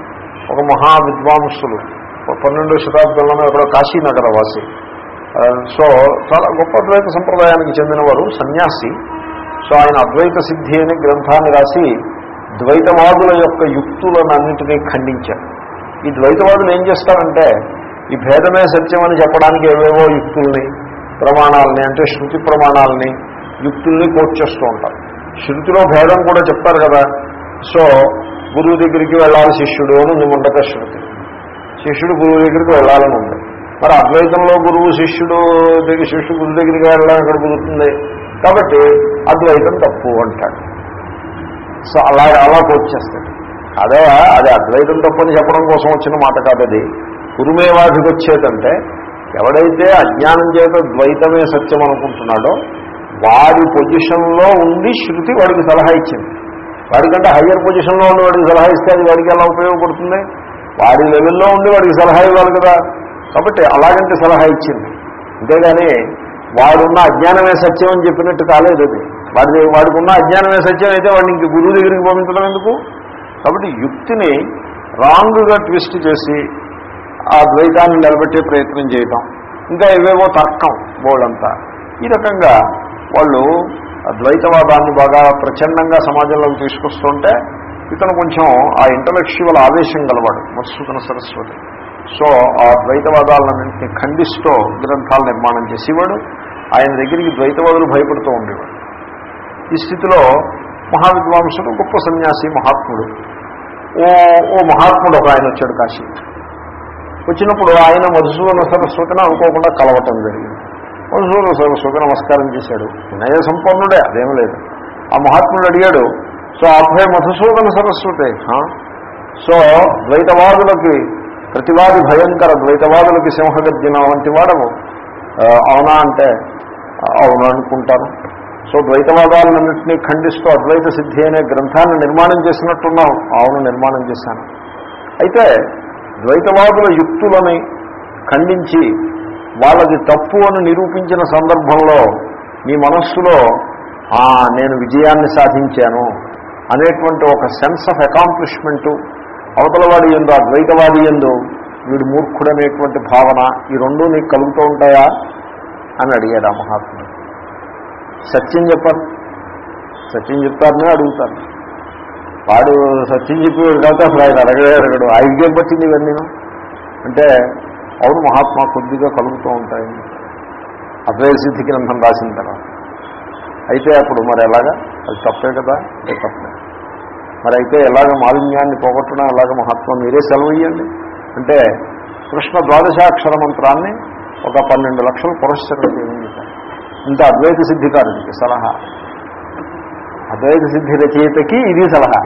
A: ఒక మహా విద్వాంసులు పన్నెండో శతాబ్దంలోనే అక్కడ కాశీనగర వాసి సో చాలా గొప్ప అద్వైత సంప్రదాయానికి చెందినవారు సన్యాసి. సో ఆయన అద్వైత సిద్ధి అనే గ్రంథాన్ని రాసి ద్వైతవాదుల యొక్క యుక్తులనన్నింటినీ ఖండించారు. ఈ ద్వైతవాదులు ఏం చేస్తారంటే ఈ భేదమే సత్యం అని చెప్పడానికి ఏవేవో యుక్తుల్ని ప్రమాణాలని అంటే శృతి ప్రమాణాలని యుక్తుల్ని కోట్ చేస్తూ ఉంటారు. శృతిలో భేదం కూడా చెప్తారు కదా. సో గురువు దగ్గరికి వెళ్ళాలి శిష్యుడు అని ఉండక శృతి. శిష్యుడు గురువు దగ్గరికి వెళ్ళాలని ఉంది. మరి అద్వైతంలో గురువు శిష్యుడు దగ్గర శిష్యుడు గురు దగ్గరికి వెళ్ళడం ఎక్కడ కుదురుతుంది? కాబట్టి అద్వైతం తప్పు అంటాడు. సో అలా అలా వచ్చేస్తాడు. అదే అది అద్వైతం తప్పని చెప్పడం కోసం వచ్చిన మాట కాదది కురుమేవాధికి వచ్చేదంటే ఎవడైతే అజ్ఞానం చేత ద్వైతమే సత్యం అనుకుంటున్నాడో వాడి పొజిషన్లో ఉండి శృతి వాడికి సలహా ఇచ్చింది. వాడికంటే హయ్యర్ పొజిషన్లో ఉండి వాడికి సలహా ఇస్తే అది వాడికి ఎలా ఉపయోగపడుతుంది? వాడి లెవెల్లో ఉండి వాడికి సలహా ఇవ్వాలి కదా. కాబట్టి అలాగంటే సలహా ఇచ్చింది. అంతేగాని వాడున్న అజ్ఞానమే సత్యం అని చెప్పినట్టు కాలేదు అది. వాడి వాడికి ఉన్న అజ్ఞానమే సత్యం అయితే వాడిని ఇంక గురువు దగ్గరికి పంపించడం ఎందుకు? కాబట్టి యుక్తిని రాంగ్గా ట్విస్ట్ చేసి ఆ ద్వైతాన్ని నిలబెట్టే ప్రయత్నం చేయటం. ఇంకా ఇవేవో తర్కం బోళ్ళంతా. ఈ రకంగా వాళ్ళు ద్వైతవాదాన్ని బాగా ప్రచండంగా సమాజంలోకి తీసుకొస్తుంటే ఇతను కొంచెం ఆ ఇంటలెక్చువల్ ఆవేశం గలవాడు మధుసూదన సరస్వతి. సో ఆ ద్వైతవాదాలన్నింటినీ ఖండిస్తూ గ్రంథాలు నిర్మాణం చేసేవాడు. ఆయన దగ్గరికి ద్వైతవాదులు భయపడుతూ ఉండేవాడు ఈ స్థితిలో మహావిద్వాంసుడు గొప్ప సన్యాసి మహాత్ముడు. ఓ ఓ మహాత్ముడు ఒక ఆయన వచ్చాడు కాశీ. వచ్చినప్పుడు ఆయన మధుసూదన సరస్వతిని అనుకోకుండా కలవటం జరిగింది. మధుసూదన సరస్వతి నమస్కారం చేశాడు. వినయ సంపన్నుడే అదేం లేదు. ఆ మహాత్ముడు అడిగాడు సో అభయ మధుసూదన సరస్వతి సో ద్వైతవాదులకి ప్రతివాది భయంకర ద్వైతవాదులకి సింహగర్జన వంటి వాడము అవునా అంటే అవును అనుకుంటాను సో ద్వైతవాదాలన్నింటినీ ఖండిస్తూ అద్వైత సిద్ధి అనే గ్రంథాన్ని నిర్మాణం చేసినట్టున్నాం అవును నిర్మాణం చేశాను. అయితే ద్వైతవాదుల యుక్తులని ఖండించి వాళ్ళది తప్పు అని నిరూపించిన సందర్భంలో నీ మనస్సులో నేను విజయాన్ని సాధించాను అనేటువంటి ఒక సెన్స్ ఆఫ్ అకాంప్లిష్మెంటు అవతలవాడి ఎందు అద్వైతవాది ఎందు వీడు మూర్ఖుడనేటువంటి భావన ఈ రెండు నీకు కలుగుతూ ఉంటాయా? అని అడిగాడు ఆ మహాత్ముడు. సత్యం చెప్పారు సత్యం చెప్తారనే అడుగుతారు. వాడు సత్యం చెప్పేవాడు కాబట్టి అసలు ఆయన అడగడే. అడగడు ఐదుకేం పట్టింది ఇవన్నీ? అంటే అవును మహాత్మా కొద్దిగా కలుగుతూ ఉంటాయి. అద్వైసిద్ధి గ్రంథం రాసిన తర్వాత. అయితే అప్పుడు మరి ఎలాగా? అది తప్పే కదా? అది తప్పే. మరి అయితే ఎలాగ మాలిన్యాన్ని పోగొట్టడం ఎలాగ మహత్వం మీరే సెలవయ్యండి. అంటే కృష్ణ ద్వాదశాక్షర మంత్రాన్ని ఒక పన్నెండు లక్షలు పురస్కరణ చేయండి ఇంత అద్వైత సిద్ధికారుడికి సలహా. అద్వైత సిద్ధి రచయితకి ఇది సలహా.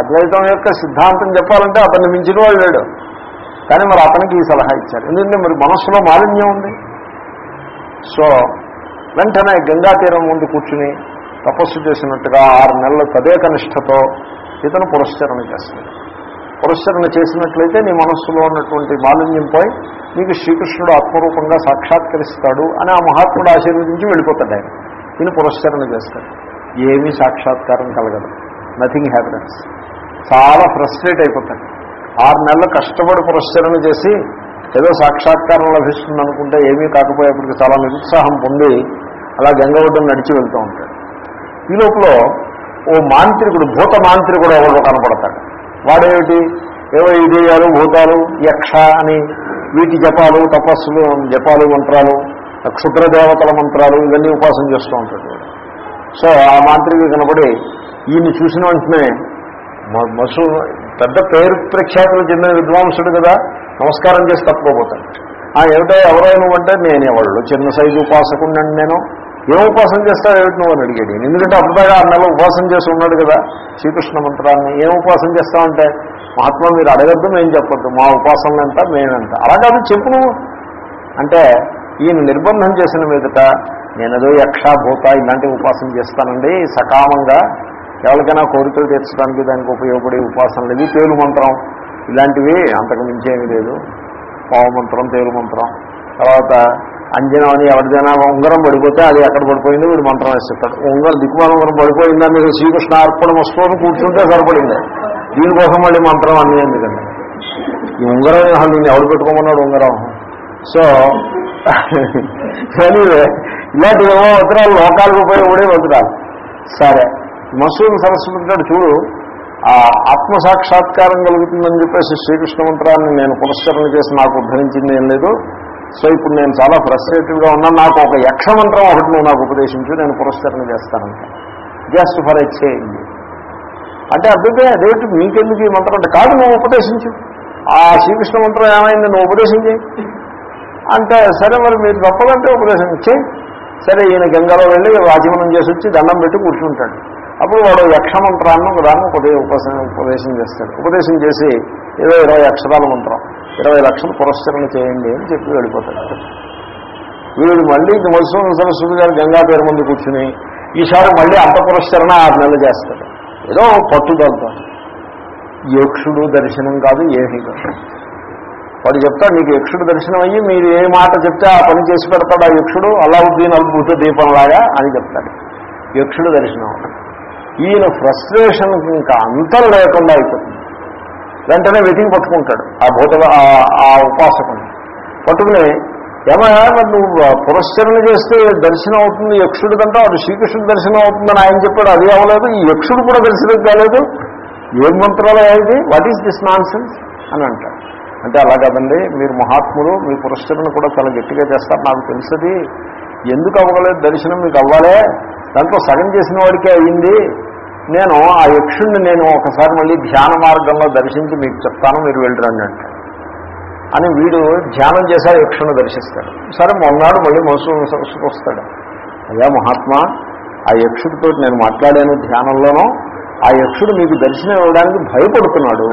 A: అద్వైతం యొక్క సిద్ధాంతం చెప్పాలంటే అతన్ని మించిన వాడు లేడు. కానీ మరి అతనికి ఈ సలహా ఇచ్చారు. ఎందుకంటే మరి మనస్సులో మాలిన్యం ఉంది. సో వెంటనే గంగా తీరం ముందు కూర్చుని తపస్సు చేసినట్టుగా ఆరు నెలల తదేక నిష్టతో ఇతను పురస్కరణ చేస్తాడు. పురస్కరణ చేసినట్లయితే నీ మనస్సులో ఉన్నటువంటి మాలిన్యం పోయి నీకు శ్రీకృష్ణుడు ఆత్మరూపంగా సాక్షాత్కరిస్తాడు అని ఆ మహాత్ముడు ఆశీర్వదించి వెళ్ళిపోతాడు ఆయన. ఈయన పురస్కరణ చేస్తాడు. ఏమీ సాక్షాత్కారం కలగదు. నథింగ్ హ్యాపీనెస్ చాలా ఫ్రస్ట్రేట్ అయిపోతాడు. ఆరు నెలలు కష్టపడి పురస్కరణ చేసి ఏదో సాక్షాత్కారం లభిస్తుంది అనుకుంటే ఏమీ కాకపోయేప్పటికి చాలా నిరుత్సాహం పొంది అలా గంగ నడిచి వెళ్తూ ఉంటాడు. ఈ లోపల ఓ మాంత్రికుడు భూత మాంత్రికుడు ఎవరు కనపడతాడు. వాడేమిటి? ఏవో ఇదేయాలు భూతాలు యక్ష అని వీటి జపాలు తపస్సులు జపాలు మంత్రాలు క్షుద్ర దేవతల మంత్రాలు ఇవన్నీ ఉపాసన చేస్తూ ఉంటాడు సో ఆ మాంత్రికుడు కనబడి ఈయన్ని చూసిన వెంటనే మ- మసు పెద్ద పేరు ప్రఖ్యాతులు చెందిన విద్వాంసుడు కదా నమస్కారం చేసి తప్పకపోతాడు ఆ ఏమిటో ఎవరైనా అంటే నేను ఎవళ్ళు చిన్న సైజు ఉపాసకుండండి నేను. ఏం ఉపాసన చేస్తావు ఏమిటి నువ్వు అని అడిగాడు. ఎందుకంటే అబ్బాయిగా ఆ నెల ఉపాసన చేసి ఉన్నాడు కదా శ్రీకృష్ణ మంత్రాన్ని. ఏం ఉపాసన చేస్తామంటే మహాత్మా మీరు అడగద్దు మేము చెప్పొద్దు. మా ఉపాసనలు ఎంత మేమెంత. అలా కాదు చెప్పు నువ్వు. అంటే ఈయన నిర్బంధం చేసిన మీదట నేనేదో యక్ష ఇలాంటివి ఉపాసన చేస్తానండి. సకామంగా ఎవరికైనా కోరికలు తీర్చడానికి దానికి ఉపయోగపడే ఉపాసనలు ఇవి పేరు మంత్రం ఇలాంటివి అంతకు మించేమీ లేదు. పావమంత్రం తేలు మంత్రం. తర్వాత అంజనం అని ఎవరిదైనా ఉంగరం పడిపోతే అది ఎక్కడ పడిపోయిందో వీడు మంత్రం వేస్తాడు ఉంగరం దిక్కుమాల ఉంగరం పడిపోయిందా మీరు శ్రీకృష్ణ అర్పణ వస్తువును కూర్చుంటే సరిపడింది. దీనికోసం మళ్ళీ మంత్రం అన్నీ ఎందుకండి? ఈ ఉంగరం అసలు నేను ఎవరు పెట్టుకోమన్నాడు ఉంగరం? సో ఎనీవే ఇలాంటి ఏమో మంత్రాలు లోకాలకు ఉపయోగపడే మంత్రాలు సరే మసూద్ సరస్వతి గారు చూడు ఆ ఆత్మ సాక్షాత్కారం కలుగుతుందని చెప్పేసి శ్రీకృష్ణ మంత్రాన్ని నేను పురస్కరణ చేసి నాకు ఉద్ధరించింది ఏం లేదు. సో ఇప్పుడు నేను చాలా ఫ్రస్ట్రేటెడ్గా ఉన్నా నాకు ఒక యక్షమంత్రం ఒకటి నువ్వు నాకు ఉపదేశించు నేను పురస్కరణ చేస్తానంట జస్ట్ ఫర్ ఎ చేంజ్ అంటే అబ్బాయి అదేమిటి మీకెందుకు ఈ మంత్రం? అంటే కాదు నువ్వు ఉపదేశించు. ఆ శ్రీకృష్ణ మంత్రం ఏమైంది? నువ్వు ఉపదేశించి అంటే సరే మరి మీరు తప్పదంటే ఉపదేశం చేయి. సరే ఈయన గంగలో వెళ్ళి వాచమనం చేసి వచ్చి దండం పెట్టి కూర్చుంటాడు. అప్పుడు వాడు యక్షమంత్రాన్ని ఒక దాన్ని ఉపదే ఉపదేశం ఉపదేశం చేస్తాడు. ఉపదేశం చేసి ఏదో ఇరవై అక్షరాల మంత్రం. ఇరవై లక్షలు పురస్కరణ చేయండి అని చెప్పి వెళ్ళిపోతాడు. వీడు మళ్ళీ ఇంక మధుసూదన సరస్వతి గారు గంగా పేరు ముందు కూర్చుని ఈసారి మళ్ళీ అంత పురస్కరణ ఆరు నెలలు చేస్తాడు. ఏదో పట్టుదలతో. యక్షుడు దర్శనం కాదు ఏమీ కాదు. వాడు చెప్తాడు నీకు యక్షుడు దర్శనం అయ్యి మీరు ఏ మాట చెప్తే ఆ పని చేసి పెడతాడు ఆ యక్షుడు అలావుద్దీన్ అద్భుత దీపంలాగా అని చెప్తాడు. యక్షుడు దర్శనం. ఈయన ఫ్రస్ట్రేషన్ ఇంకా అంతం లేకుండా అయిపోతుంది. వెంటనే వెతికి పట్టుకుంటాడు. ఆ భూత ఆ- ఆ ఉపాసకుని. పట్టుకుని ఏమయ్యా మరి నువ్వు పురస్కరణ చేస్తే దర్శనం అవుతుంది యక్షుడు కంటే శ్రీకృష్ణుడు దర్శనం అవుతుందని ఆయన చెప్పాడు అది అవ్వలేదు ఈ యక్షుడు కూడా దర్శనం కాలేదు. ఏం మంత్రాలు అయ్యేది వాట్ ఈస్ దిస్ నాన్ అని అంటాడు. అంటే అలా కాదండి మీరు మహాత్ములు మీ పురస్కరణ కూడా చాలా గట్టిగా చేస్తారు నాకు తెలుసుది. ఎందుకు అవ్వలేదు? దర్శనం మీకు అవ్వాలే? దాంట్లో సగం చేసిన వాడికే అయ్యింది. నేను ఆ యక్షుణ్ణి నేను ఒకసారి మళ్ళీ ధ్యాన మార్గంలో దర్శించి మీకు చెప్తాను మీరు వెళ్ళరండి అంటే. అని వీడు ధ్యానం చేసే ఆ యక్షుని దర్శిస్తాడు. సరే మొన్నాడు మళ్ళీ మనసు వస్తాడు. అయ్యా మహాత్మా ఆ యక్షుడితో నేను మాట్లాడాను ధ్యానంలోనూ ఆ యక్షుడు మీకు దర్శనం ఇవ్వడానికి భయపడుతున్నాడు.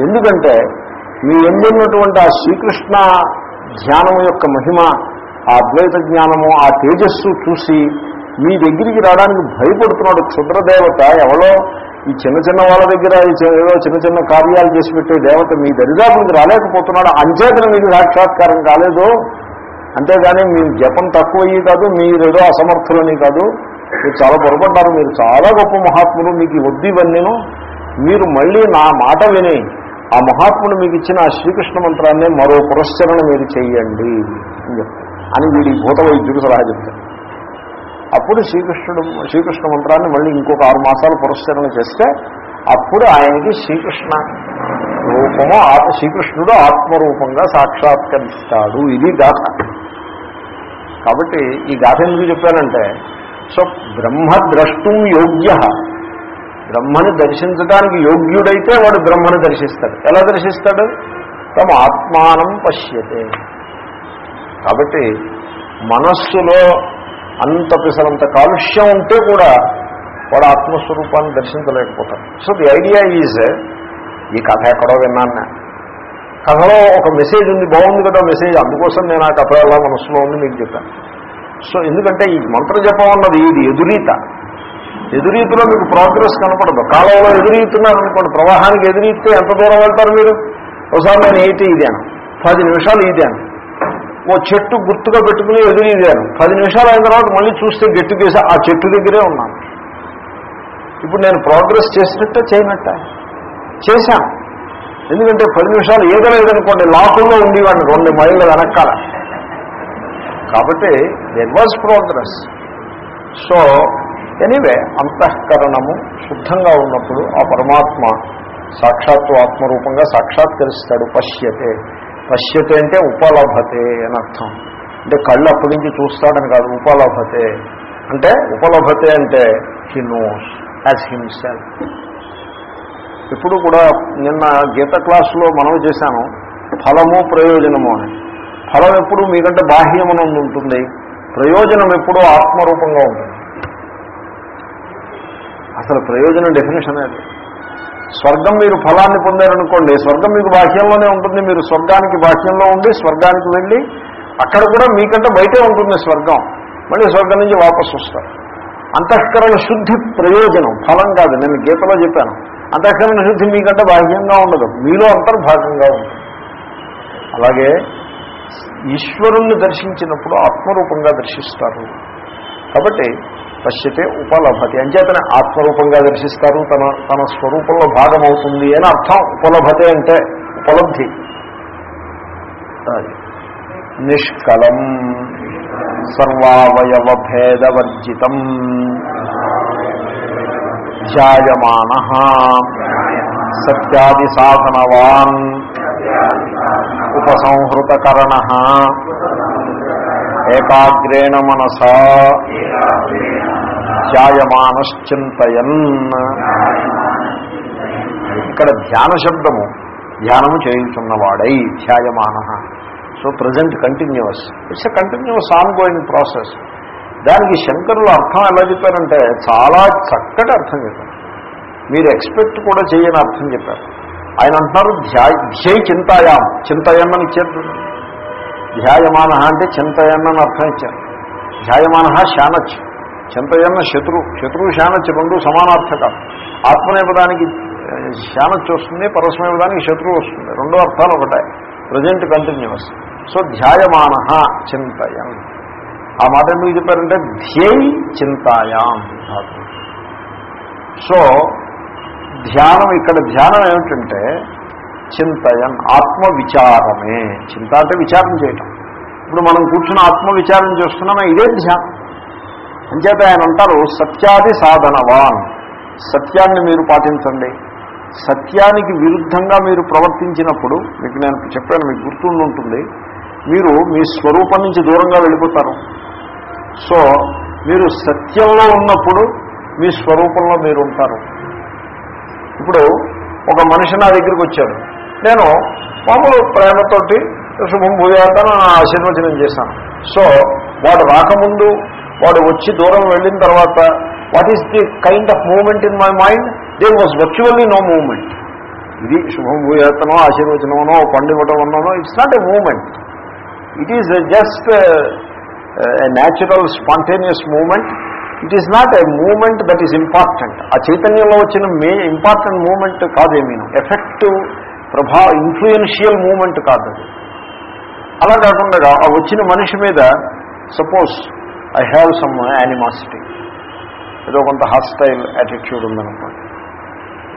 A: ఎందుకంటే మీ ఎందున్నటువంటి ఆ శ్రీకృష్ణ ధ్యానం యొక్క మహిమ ఆ అద్వైత జ్ఞానము ఆ తేజస్సు చూసి మీ దగ్గరికి రావడానికి భయపడుతున్నాడు క్షుద్రదేవత. ఎవరో ఈ చిన్న చిన్న వాళ్ళ దగ్గర ఏదో చిన్న చిన్న కార్యాలు చేసి పెట్టే దేవత మీ దరిదాపులకు రాలేకపోతున్నాడు. అంచేతన మీకు సాక్షాత్కారం కాలేదు. అంతేగాని మీరు జపం తక్కువ అయ్యి కాదు మీరు ఏదో అసమర్థులని కాదు. మీరు చాలా పొరపడ్డారు. మీరు చాలా గొప్ప మహాత్ములు. మీకు వద్దు ఇవన్నీను. మీరు మళ్ళీ నా మాట విని ఆ మహాత్ముడు మీకు ఇచ్చిన ఆ శ్రీకృష్ణ మంత్రాన్ని మరో పురస్చరణ మీరు చెయ్యండి అని చెప్తారు అని వీడి భూత వైద్యుడు సలహా చెప్తారు అప్పుడు శ్రీకృష్ణుడు శ్రీకృష్ణ మంత్రాన్ని మళ్ళీ ఇంకొక ఆరు మాసాలు పురస్కరణ చేస్తే అప్పుడు ఆయనకి శ్రీకృష్ణ రూపము శ్రీకృష్ణుడు ఆత్మరూపంగా సాక్షాత్కరిస్తాడు. ఇది గాథ. కాబట్టి ఈ గాథ ఎందుకు చెప్పానంటే సో బ్రహ్మద్రష్టం యోగ్య. బ్రహ్మని దర్శించడానికి యోగ్యుడైతే వాడు బ్రహ్మని దర్శిస్తాడు. ఎలా దర్శిస్తాడు? తమ ఆత్మానం పశ్యతే. కాబట్టి మనస్సులో అంత పిసరంత కాలుష్యం ఉంటే కూడా వాడు ఆత్మస్వరూపాన్ని దర్శించలేకపోతాడు. సో ది ఐడియా ఈజ్ ఈ కథ ఎక్కడో విన్నాను కథలో ఒక మెసేజ్ ఉంది బాగుంది కదా మెసేజ్ అందుకోసం నేను ఆ కథ ఎలా మనసులో ఉంది మీకు చెప్పాను. సో ఎందుకంటే ఈ మంత్ర జపం అన్నది ఇది ఎదురీత. ఎదురీతిలో మీకు ప్రోగ్రెస్ కనపడదు. కాలంలో ఎదురీతున్నారనుకోండి ప్రవాహానికి ఎదురీతే ఎంత దూరం వెళ్తారు మీరు? ఒకసారి నేను ఎయిటీ ఇదాను పది నిమిషాలు ఇదాను ఓ చెట్టు గుర్తుగా పెట్టుకుని ఎదురీదాను పది నిమిషాలు అయిన తర్వాత మళ్ళీ చూస్తే గట్టికేసి ఆ చెట్టు దగ్గరే ఉన్నాను ఇప్పుడు నేను ప్రోగ్రెస్ చేసినట్ట చేయనట్ట? చేశాను. ఎందుకంటే పది నిమిషాలు ఏదలేదనుకోండి లాకుల్లో ఉండేవాడిని రెండు మైళ్ళ వెనకాల కాబట్టి there was progress so anyway అంతఃకరణము శుద్ధంగా ఉన్నప్పుడు ఆ పరమాత్మ సాక్షాత్తు ఆత్మరూపంగా సాక్షాత్కరిస్తాడు పశ్యతే. పశ్యతే అంటే ఉపలభతే అని అర్థం. అంటే కళ్ళు అప్పటి నుంచి చూస్తాడని కాదు ఉపలభతే. అంటే ఉపలభతే అంటే హీ నోస్ యాజ్ హిమ్సెల్ ఇప్పుడు కూడా నిన్న గీత క్లాసులో మనం చేశాను ఫలము ప్రయోజనము అని. ఫలం ఎప్పుడు మీకంటే బాహ్యమనందు ఉంటుంది. ప్రయోజనం ఎప్పుడూ ఆత్మరూపంగా ఉంటుంది. అసలు ప్రయోజనం డెఫినేషన్ అది? స్వర్గం మీరు ఫలాన్ని పొందారనుకోండి స్వర్గం మీకు బాహ్యంలోనే ఉంటుంది మీరు స్వర్గానికి బాహ్యంలో ఉండి స్వర్గానికి వెళ్ళి అక్కడ కూడా మీకంటే బయటే ఉంటుంది స్వర్గం. మళ్ళీ స్వర్గం నుంచి వాపసు వస్తారు. అంతఃకరణ శుద్ధి ప్రయోజనం ఫలం కాదు నేను గీతలో చెప్పాను. అంతఃకరణ శుద్ధి మీకంటే బాహ్యంగా ఉండదు మీలో అంతర్భాగంగా ఉంటుంది. అలాగే ఈశ్వరుణ్ణి దర్శించినప్పుడు ఆత్మరూపంగా దర్శిస్తారు. కాబట్టి పశ్యతే ఉపలభతి. అంచేతనే ఆత్మరూపంగా దర్శిస్తారు తన తన స్వరూపంలో భాగమవుతుంది అని అర్థం. ఉపలభతే అంటే ఉపలబ్ధి. నిష్కలం. సర్వావయవ భేదవర్జితం జాయమాన. సత్యాది సాధనవాన్ ఉపసంహృతకరణ. ఏకాగ్రేణ మనసా ధ్యాయమానశ్చింతయన్. ఇక్కడ ధ్యాన శబ్దము ధ్యానము చేయుచున్నవాడై ధ్యాయమాన. So present continuous it's a continuous on going process దానికి శంకరులు అర్థం ఎలా చెప్పారంటే చాలా చక్కటి అర్థం చెప్పారు. మీరు ఎక్స్పెక్ట్ కూడా చేయని అర్థం చెప్పారు. ఆయన అంటున్నారు ధ్యాయ ధ్యేయ చింతాయాం. చింతయన్నని ఇచ్చారు ధ్యాయమాన అంటే చింతయన్న అని అర్థం ఇచ్చారు. ధ్యాయమాన శానచ్. చింతయన్న శత్రు. శత్రువు శానచ్ రెండు సమానార్థకాలు. ఆత్మనేపదానికి శానచ్ వస్తుంది పరస్మేపదానికి శత్రువు వస్తుంది. రెండో అర్థాలు ఒకటే. Present continuous. సో ధ్యాయమాన చింతయం ఆ మాట ఎందుకు చెప్పారంటే ధ్యేయ్ చింతాయాం. సో ధ్యానం ఇక్కడ ధ్యానం ఏమిటంటే చింతయన్ ఆత్మ విచారమే చింత అంటే విచారం చేయటం. ఇప్పుడు మనం కూర్చుని ఆత్మ విచారం చేస్తున్నామా? ఇదే ధ్యానం. అంచేత ఆయన అంటారు సత్యాది సాధనవాన్. సత్యాన్ని మీరు పాటించండి. సత్యానికి విరుద్ధంగా మీరు ప్రవర్తించినప్పుడు మీకు నేను చెప్పాను మీకు గుర్తుండి ఉంటుంది మీరు మీ స్వరూపం నుంచి దూరంగా వెళ్ళిపోతారు. సో మీరు సత్యంలో ఉన్నప్పుడు మీ స్వరూపంలో మీరు ఉంటారు. ఇప్పుడు ఒక మనిషి నా దగ్గరికి వచ్చాడు. నేను మామూలు ప్రేమతోటి శుభం భూయాతను ఆశీర్వచనం చేశాను. సో వాడు రాకముందు వాడు వచ్చి దూరం వెళ్ళిన తర్వాత what is the kind of movement in my mind there was virtually no movement ఇది శుభం భూయాతనో ఆశీర్వచనమనో పండుగటం అన్నానో it's not a movement it is just natural spontaneous movement it is not a movement that is important ఆ చైతన్యంలో వచ్చిన మే important movement కాదేమీను? Effective ప్రభా ఇన్ఫ్లుయెన్షియల్ మూమెంట్ కాదు. అలా కాకుండా ఆ వచ్చిన మనిషి మీద suppose I have some animosity ఏదో కొంత హాస్టైల్ యాటిట్యూడ్ ఉందనుకోండి.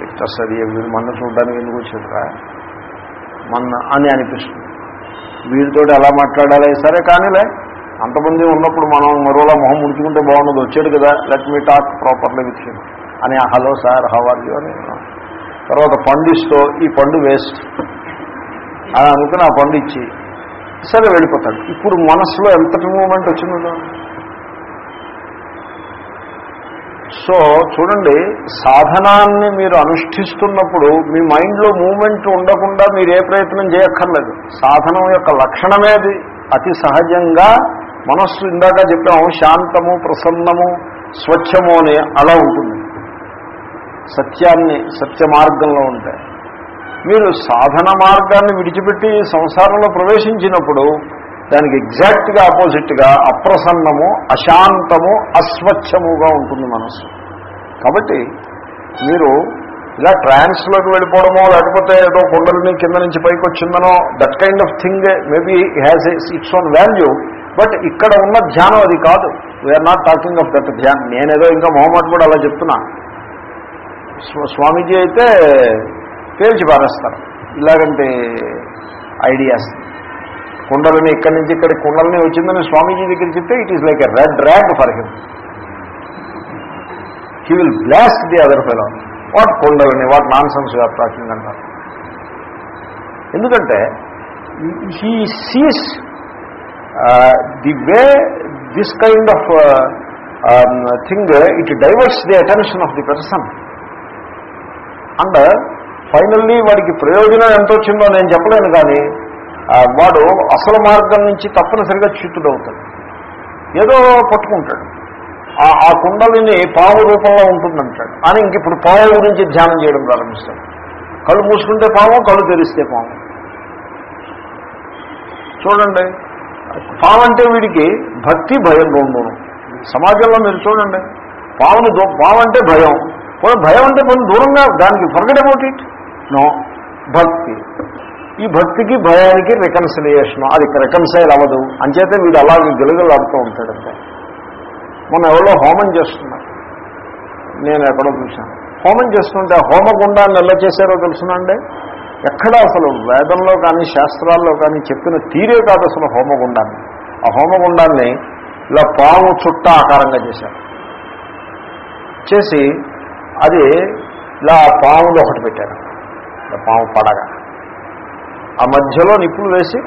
A: ఇట్స్ అది వీడు మన చూడడానికి ఎందుకు వచ్చేదిరా మన అని అనిపిస్తుంది. వీరితో ఎలా మాట్లాడాలి సరే కానీలే అంతమంది ఉన్నప్పుడు మనం మరోలా మొహం ముడుచుకుంటే బాగుండదు. వచ్చాడు కదా let me talk properly with him అని hello sir how are you అని తర్వాత పండు ఇస్తో ఈ పండు వేస్ట్. అని అనుకుని ఆ పండు ఇచ్చి సరే వెళ్ళిపోతాడు. ఇప్పుడు మనసులో ఎంతటి మూమెంట్ వచ్చిందో. సో చూడండి సాధనాన్ని మీరు అనుష్ఠిస్తున్నప్పుడు మీ మైండ్లో మూమెంట్ ఉండకుండా మీరు ఏ ప్రయత్నం చేయక్కర్లేదు. సాధనం యొక్క లక్షణమే అది. అతి సహజంగా మనస్సు ఇందాక చెప్పాము శాంతము ప్రసన్నము స్వచ్ఛము అని అలా ఉంటుంది. సత్యాన్ని సత్య మార్గంలో ఉంటాయి. మీరు సాధన మార్గాన్ని విడిచిపెట్టి సంసారంలో ప్రవేశించినప్పుడు దానికి ఎగ్జాక్ట్గా ఆపోజిట్గా అప్రసన్నము అశాంతము అస్వచ్ఛముగా ఉంటుంది మనస్సు. కాబట్టి మీరు ఇలా ట్రాన్స్లోకి వెళ్ళిపోవడమో లేకపోతే ఏదో కొండలని కింద నుంచి పైకి వచ్చిందనో that kind of thing maybe has its own value but ఇక్కడ ఉన్న ధ్యానం అది కాదు. We're not talking of that ధ్యానం. నేనేదో ఇంకా మొహమ్మద్ కూడా అలా చెప్తున్నా. స్వామీజీ అయితే పేల్చి పారేస్తారు. ఇలాగంటే ఐడియాస్ కుండలని ఇక్కడి నుంచి ఇక్కడికి కుండలని వచ్చిందని స్వామీజీ దగ్గర చెప్తే it is like a red rag for him he will blast the other fellow what kundalini what nonsense you're talking అంటారు ఎందుకంటే he sees the way this kind of thing it diverts the attention of the person and finally వాడికి ప్రయోజనం ఎంత వచ్చిందో నేను చెప్పలేను కానీ వాడు అసలు మార్గం నుంచి తప్పనిసరిగా చ్యుతుడవుతాడు ఏదో పట్టుకుంటాడు. ఆ- ఆ కుండలిని పాము రూపంలో ఉంటుందంటాడు. అని ఇంక ఇప్పుడు పావు గురించి ధ్యానం చేయడం ప్రారంభిస్తాడు. కళ్ళు మూసుకుంటే పాము కళ్ళు తెరిస్తే పాము చూడండి పాము అంటే వీడికి భక్తి భయం రెండును సమాజంలో మీరు చూడండి పావును దూ- పాము అంటే భయం. పోనీ భయం అంటే కొంచెం దూరంగా దానికి ఫర్గట్ అబౌట్ ఇట్ నో భక్తి. ఈ భక్తికి భయానికి రికన్సిలియేషన్ అది రికన్సైల్ అవ్వదు. అంచేతే వీడు అలాగే గెలుగలాడుతూ ఉంటాడంటే మొన్న ఎవరో హోమం చేస్తున్నారు. నేను ఎక్కడో చూశాను. హోమం చేస్తుంటే హోమగుండాన్ని ఎలా చేశారో తెలుసునండి ఎక్కడ అసలు వేదంలో కానీ శాస్త్రాల్లో కానీ చెప్పిన తీరే కాదు అసలు హోమగుండాన్ని ఆ హోమగుండాన్ని ఇలా పాము చుట్ట ఆకారంగా చేశారు. చేసి అది ఇలా పాములు ఒకటి పెట్టారు. పాము పడగ. ఆ మధ్యలో నిప్పులు వేసి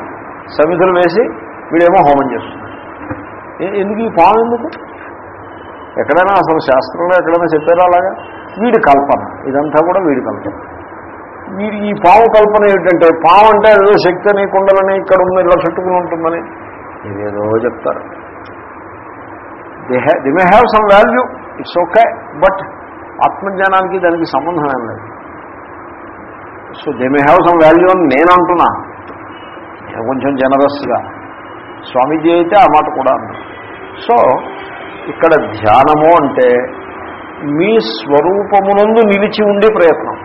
A: సమిధులు వేసి వీడేమో హోమం చేస్తున్నాడు ఎందుకు ఈ పాము ఎందుకు? ఎక్కడైనా అసలు శాస్త్రంలో ఎక్కడైనా చెప్పారా అలాగా? వీడి కల్పన. ఇదంతా కూడా వీడి కల్పన. వీడి ఈ పాము కల్పన ఏంటంటే పాము అంటే ఏదో శక్తి అని కుండలని ఇక్కడ ఉన్న ఇలా చుట్టుకుని ఉంటుందని ఇదేదో చెప్తారు. They have the may have some value it's okay but ఆత్మజ్ఞానానికి దానికి సంబంధం ఏం లేదు. So they may have some value అని నేను అంటున్నా. కొంచెం జనరస్గా స్వామీజీ అయితే ఆ మాట కూడా అన్నా సో ఇక్కడ ధ్యానము అంటే మీ స్వరూపమునందు నిలిచి ఉండే ప్రయత్నం.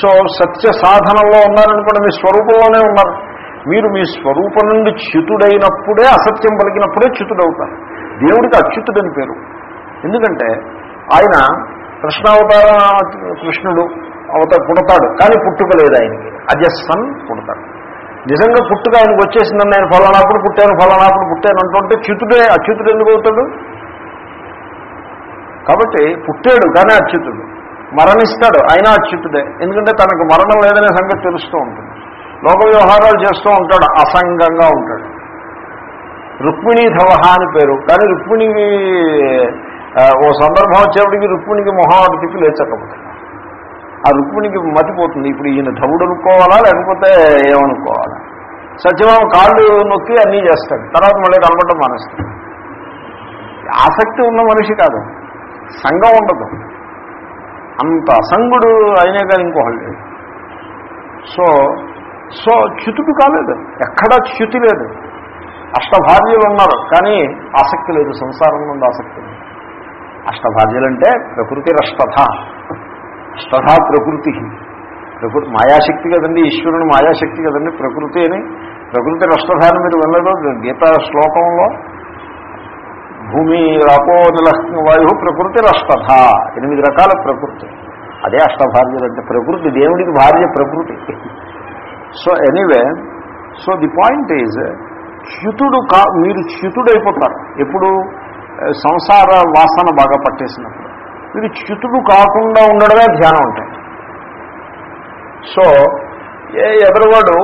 A: సో సత్య సాధనలో ఉన్నారనుకోండి మీ స్వరూపంలోనే ఉన్నారు. మీరు మీ స్వరూపం నుండి చ్యుతుడైనప్పుడే అసత్యం పలికినప్పుడే చ్యుతుడవుతారు. దేవుడికి అచ్యుతుడని పేరు. ఎందుకంటే ఆయన కృష్ణావతార కృష్ణుడు అవత పుడతాడు కానీ పుట్టుక లేదు ఆయనకి. అజస్సన్ పుడతాడు. నిజంగా పుట్టుక ఆయనకు వచ్చేసిందని నేను ఫలానాప్పుడు పుట్టాను ఫలానాప్పుడు పుట్టాను అంటుంటే చ్యుతుడే అచ్యుతుడు ఎందుకు అవుతాడు? కాబట్టి పుట్టాడు కానీ అచ్యుతుడు. మరణిస్తాడు అయినా అచ్యుతుడే. ఎందుకంటే తనకు మరణం లేదనే సంగతి తెలుస్తూ ఉంటుంది. లోక వ్యవహారాలు చేస్తూ ఉంటాడు అసంగంగా ఉంటాడు. రుక్మిణీ ధవహ అని పేరు. కానీ రుక్మిణి ఓ సందర్భం వచ్చేప్పటికి రుక్మిణికి మొహం తిప్పి లేచకపోతే. ఆ రుక్మిణికి మతిపోతుంది ఇప్పుడు ఈయన ధవుడు అనుకోవాలా? లేకపోతే ఏమనుకోవాలా? సత్యభామ కాళ్ళు నొక్కి అన్నీ చేస్తాడు. తర్వాత మళ్ళీ కనబడటం మానేస్తాడు. ఆసక్తి ఉన్న మనిషి కాదు. సంఘం ఉండదు. అంత అసంగుడు అయినా కానీ ఇంకోహళ్ళు సో సో చ్యుతుడు కాలేదు. ఎక్కడా చ్యుతి లేదు. అష్టభార్యలు ఉన్నారు. కానీ ఆసక్తి లేదు. సంసారం నుండి ఆసక్తి లేదు. అష్టభార్యలు అంటే ప్రకృతి రష్టథ. అష్టథ ప్రకృతి. ప్రకృతి మాయాశక్తి కదండి ఈశ్వరుని మాయాశక్తి కదండి ప్రకృతి అని. ప్రకృతి రష్టధ మీరు వెళ్ళడం గీత శ్లోకంలో భూమి రాపో నిల వాయు ప్రకృతి రష్టథ. ఎనిమిది రకాల ప్రకృతి. అదే అష్టభార్యలు అంటే ప్రకృతి దేవుడికి భార్య ప్రకృతి. So anyway so the point is చ్యుతుడు కా మీరు చ్యుతుడైపోతారు. ఎప్పుడు? సంసార వాసన బాగా పట్టేసినప్పుడు. మీరు చ్యుతుడు కాకుండా ఉండడమే ధ్యానం ఉంటాయి సో ఏ ఎదరవాడు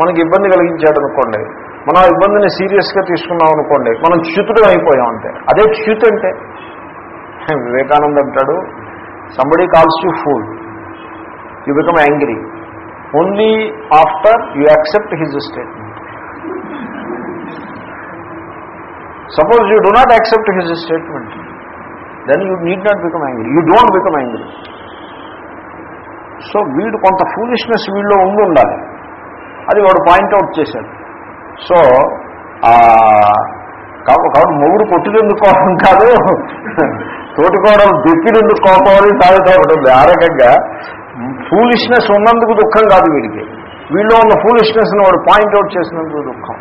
A: మనకి ఇబ్బంది కలిగించాడు అనుకోండి మనం ఆ ఇబ్బందిని సీరియస్గా తీసుకున్నాం అనుకోండి మనం చ్యుతుడు అయిపోయాం అంతే. అదే చ్యుత్ అంటే. వివేకానంద అంటాడు somebody calls you fool you become angry only after you accept his statement suppose you do not accept his statement then you need not become angry you don't become angry so వీడు కొంత foolishness వీళ్ళో ఉండి ఉండాలి. అది వాడు point out చేశాడు. So కాబట్టి మొగుడు కొట్టినందుకు కోపం కాదు. తోటికోవడం దిప్పినందుకు కోపం తాగుతూ ఉంటుంది. ఆ రకంగా ఫూలిష్నెస్ ఉన్నందుకు దుఃఖం కాదు వీడికి. వీళ్ళు ఉన్న ఫూలిష్నెస్ని వాడు పాయింట్అవుట్ చేసినందుకు దుఃఖం.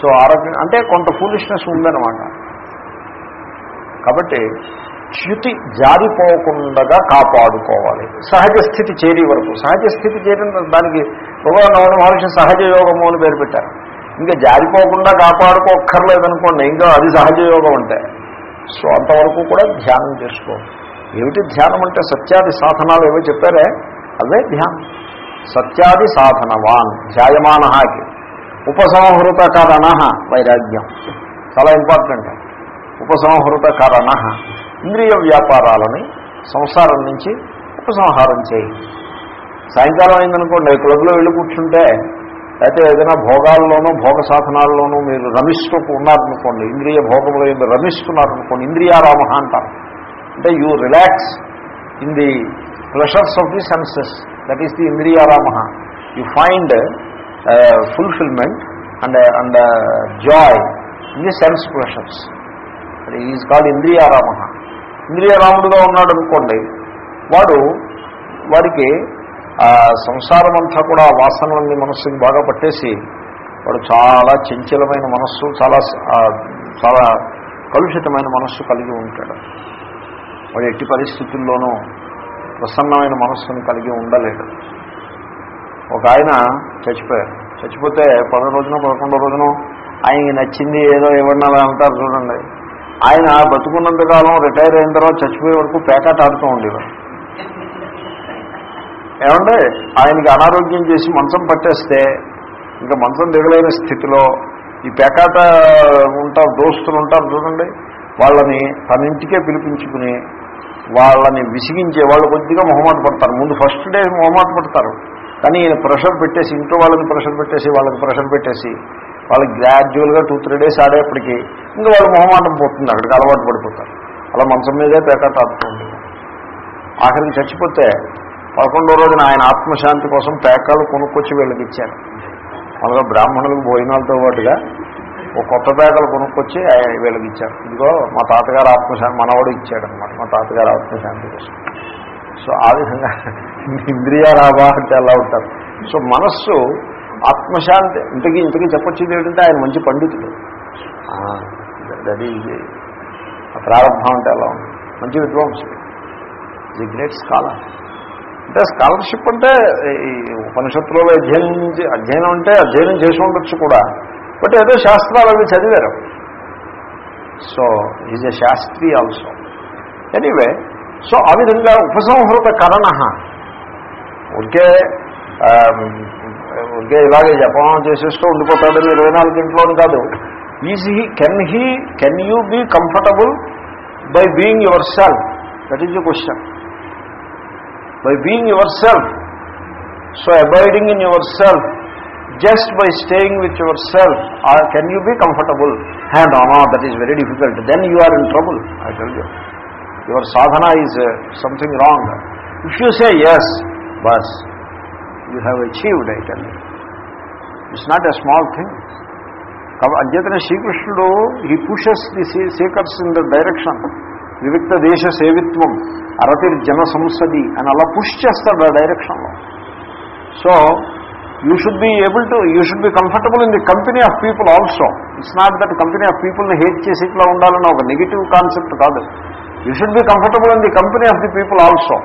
A: సో ఆ రకంగా అంటే కొంత ఫూలిష్నెస్ ఉందన్నమాట. కాబట్టి చ్యుతి జారిపోకుండా కాపాడుకోవాలి. సహజ స్థితి చేరే వరకు. సహజ స్థితి చేరిన దానికి భగవాన్ నవన మహర్షి సహజ యోగము అని పేరు పెట్టారు. ఇంకా జారిపోకుండా కాపాడుకోక్కర్లేదనుకోండి ఇంకా అది సహజ యోగం అంటే. సో అంతవరకు కూడా ధ్యానం చేసుకో. ఏమిటి ధ్యానం అంటే సత్యాది సాధనాలు ఏవో చెప్పారే? అవే ధ్యానం. సత్యాది సాధనవాన్ ధ్యాయమానహాకి. ఉపసంహృత కారణ వైరాగ్యం. చాలా ఇంపార్టెంట్. ఉపసంహృత కారణ ఇంద్రియ వ్యాపారాలని సంసారం నుంచి ఉపసంహారం చేయి. సాయంకాలం అయిందనుకోండి క్లబ్లో వెళ్ళి కూర్చుంటే అయితే ఏదైనా భోగాల్లోనూ భోగ సాధనాల్లోనూ మీరు రమిస్తూ ఉన్నారనుకోండి ఇంద్రియ భోగములు ఏమి రమిస్తున్నారనుకోండి ఇంద్రియారామ అంటారు. అంటే you relax in the pleasures of the senses that is the indriyarama. You find fulfilment and and joy in the sense pleasures is called indriyarama ఇంద్రియారాముడుగా ఉన్నాడు అనుకోండి వాడు వాడికి సంసారం అంతా కూడా ఆ వాసనలన్నీ మనస్సుకి బాగా పట్టేసి వాడు చాలా చంచలమైన మనస్సు చాలా చాలా కలుషితమైన మనస్సు కలిగి ఉంటాడు. వాడు ఎట్టి పరిస్థితుల్లోనూ ప్రసన్నమైన మనస్సును కలిగి ఉండలేడు. ఒక ఆయన చచ్చిపోయారు చచ్చిపోతే పదో రోజున పదకొండో రోజున ఆయనకి నచ్చింది ఏదో ఇవ్వండి అలా అంటారు చూడండి. ఆయన బతుకున్నంతకాలం రిటైర్ అయిన తర్వాత చచ్చిపోయే వరకు పేకాట ఆడుతూ ఉండేవారు. ఏమంటే ఆయనకి అనారోగ్యం చేసి మంచం పట్టేస్తే ఇంకా మంచం దిగలేని స్థితిలో ఈ పేకాట ఉంటారు దోస్తులు ఉంటారు చూడండి. వాళ్ళని తన ఇంటికే పిలిపించుకుని వాళ్ళని విసిగించే వాళ్ళు కొద్దిగా మొహమాట పడతారు. ముందు ఫస్ట్ డే మొహమాట పడతారు. కానీ ఈయన ప్రెషర్ పెట్టేసి ఇంట్లో వాళ్ళని ప్రెషర్ పెట్టేసి వాళ్ళకి ప్రెషర్ పెట్టేసి వాళ్ళకి గ్రాడ్యువల్గా టూ త్రీ డేస్ ఆడేప్పటికీ ఇంకా వాళ్ళు మొహమాటం పోతుంది అక్కడికి అలవాటు పడిపోతారు. అలా మంచం మీదే పేకాట ఆడుతుంది ఆఖరికి చచ్చిపోతే పదకొండో రోజున ఆయన ఆత్మశాంతి కోసం పేకాలు కొనుక్కొచ్చి వీళ్ళకి ఇచ్చారు. మామూలుగా బ్రాహ్మణులకు భోజనాలతో పాటుగా ఒక కొత్త పేకలు కొనుక్కొచ్చి ఆయన వీళ్ళకి ఇచ్చారు. ఇదిగో మా తాతగారు ఆత్మశాంతి మనవాడు ఇచ్చాడనమాట మా తాతగారు ఆత్మశాంతి కోసం. సో ఆ విధంగా ఇంద్రియారాభా అంటే అలా ఉంటారు. సో మనస్సు ఆత్మశాంతి ఇంతకీ ఇంతకీ చెప్పొచ్చింది ఏంటంటే ఆయన మంచి పండితుడు. అది ప్రారంభం అంటే అలా ఉంది. మంచి విద్వాంసుడు. ది గ్రేట్ స్కాలర్ అంటే స్కాలర్షిప్ అంటే ఈ ఉపనిషత్తులలో అధ్యయనం అధ్యయనం అంటే అధ్యయనం చేసి ఉండొచ్చు కూడా. బట్ ఏదో శాస్త్రాలు అవి చదివారు. So is a Shastri also anyway so ఆ విధంగా ఉపసంహృత కరణ ఊరికే ఆ, ఊరికే ఇలాగే జపం చేసేస్తూ ఉండిపోతాడని ఇరవై నాలుగు గంటలోని కాదు is he can he can you be comfortable by being yourself that is the question by being yourself. So abiding in yourself, just by staying with yourself, or can you be comfortable? And no, no, that is very difficult. Then you are in trouble, I tell you. Your sadhana your sadhana is something wrong. If you say yes bus you have achieved I you. It's not a small thing. అధ్యతన శ్రీకృష్ణుడు ఈ pushes the seekers in the direction వివిక్త దేశ సేవిత్వం అరతిర్ జన సంసది అని అలా push చేస్తాడు ఆ డైరెక్షన్లో so you should be able to you should be comfortable in the company of people also it's not that company of పీపుల్ని హేట్ చేసి ఇట్లా ఉండాలని ఒక నెగిటివ్ కాన్సెప్ట్ కాదు. You should be comfortable in the company of the people also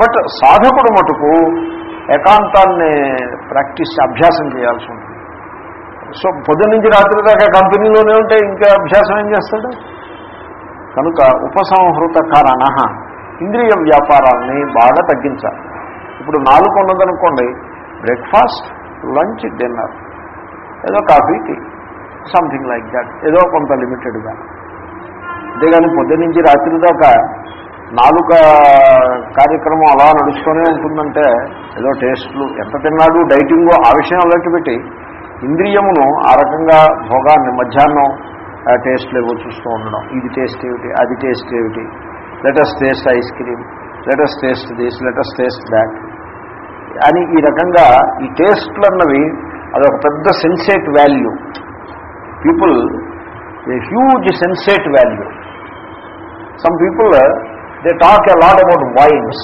A: but సాధకుడు మటుకు ఏకాంతాన్ని practice అభ్యాసం చేయాల్సి ఉంటుంది. సో పొద్దు నుంచి రాత్రి దాకా కంపెనీలోనే ఉంటే ఇంకా అభ్యాసం ఏం చేస్తాడు? కనుక ఉపసంహృత కారణ ఇంద్రియ వ్యాపారాన్ని బాగా తగ్గించాలి. ఇప్పుడు నాలుగు ఉన్నదనుకోండి బ్రేక్ఫాస్ట్ లంచ్ డిన్నర్ ఏదో coffee tea something like that ఏదో కొంత లిమిటెడ్గా అంతేగాని పొద్దు నుంచి రాత్రి దాకా నాలుక కార్యక్రమం అలా నడుస్తూనే ఉంటుందంటే ఏదో టేస్ట్లు ఎంత తిన్నాడు డైటింగో ఆ విషయం అలాంటి పెట్టి ఇంద్రియమును ఆ రకంగా భోగాన్ని మధ్యాహ్నం టేస్ట్ టేస్ట్లు ఏవో చూస్తూ ఉండడం. ఇది టేస్ట్ ఏమిటి? అది టేస్ట్ ఏమిటి? Latest taste ice cream latest taste this latest taste that అని ఈ రకంగా ఈ టేస్ట్లు అన్నవి అదొక పెద్ద sensate value people a huge sensate value Some people, uh, they talk a lot about wives.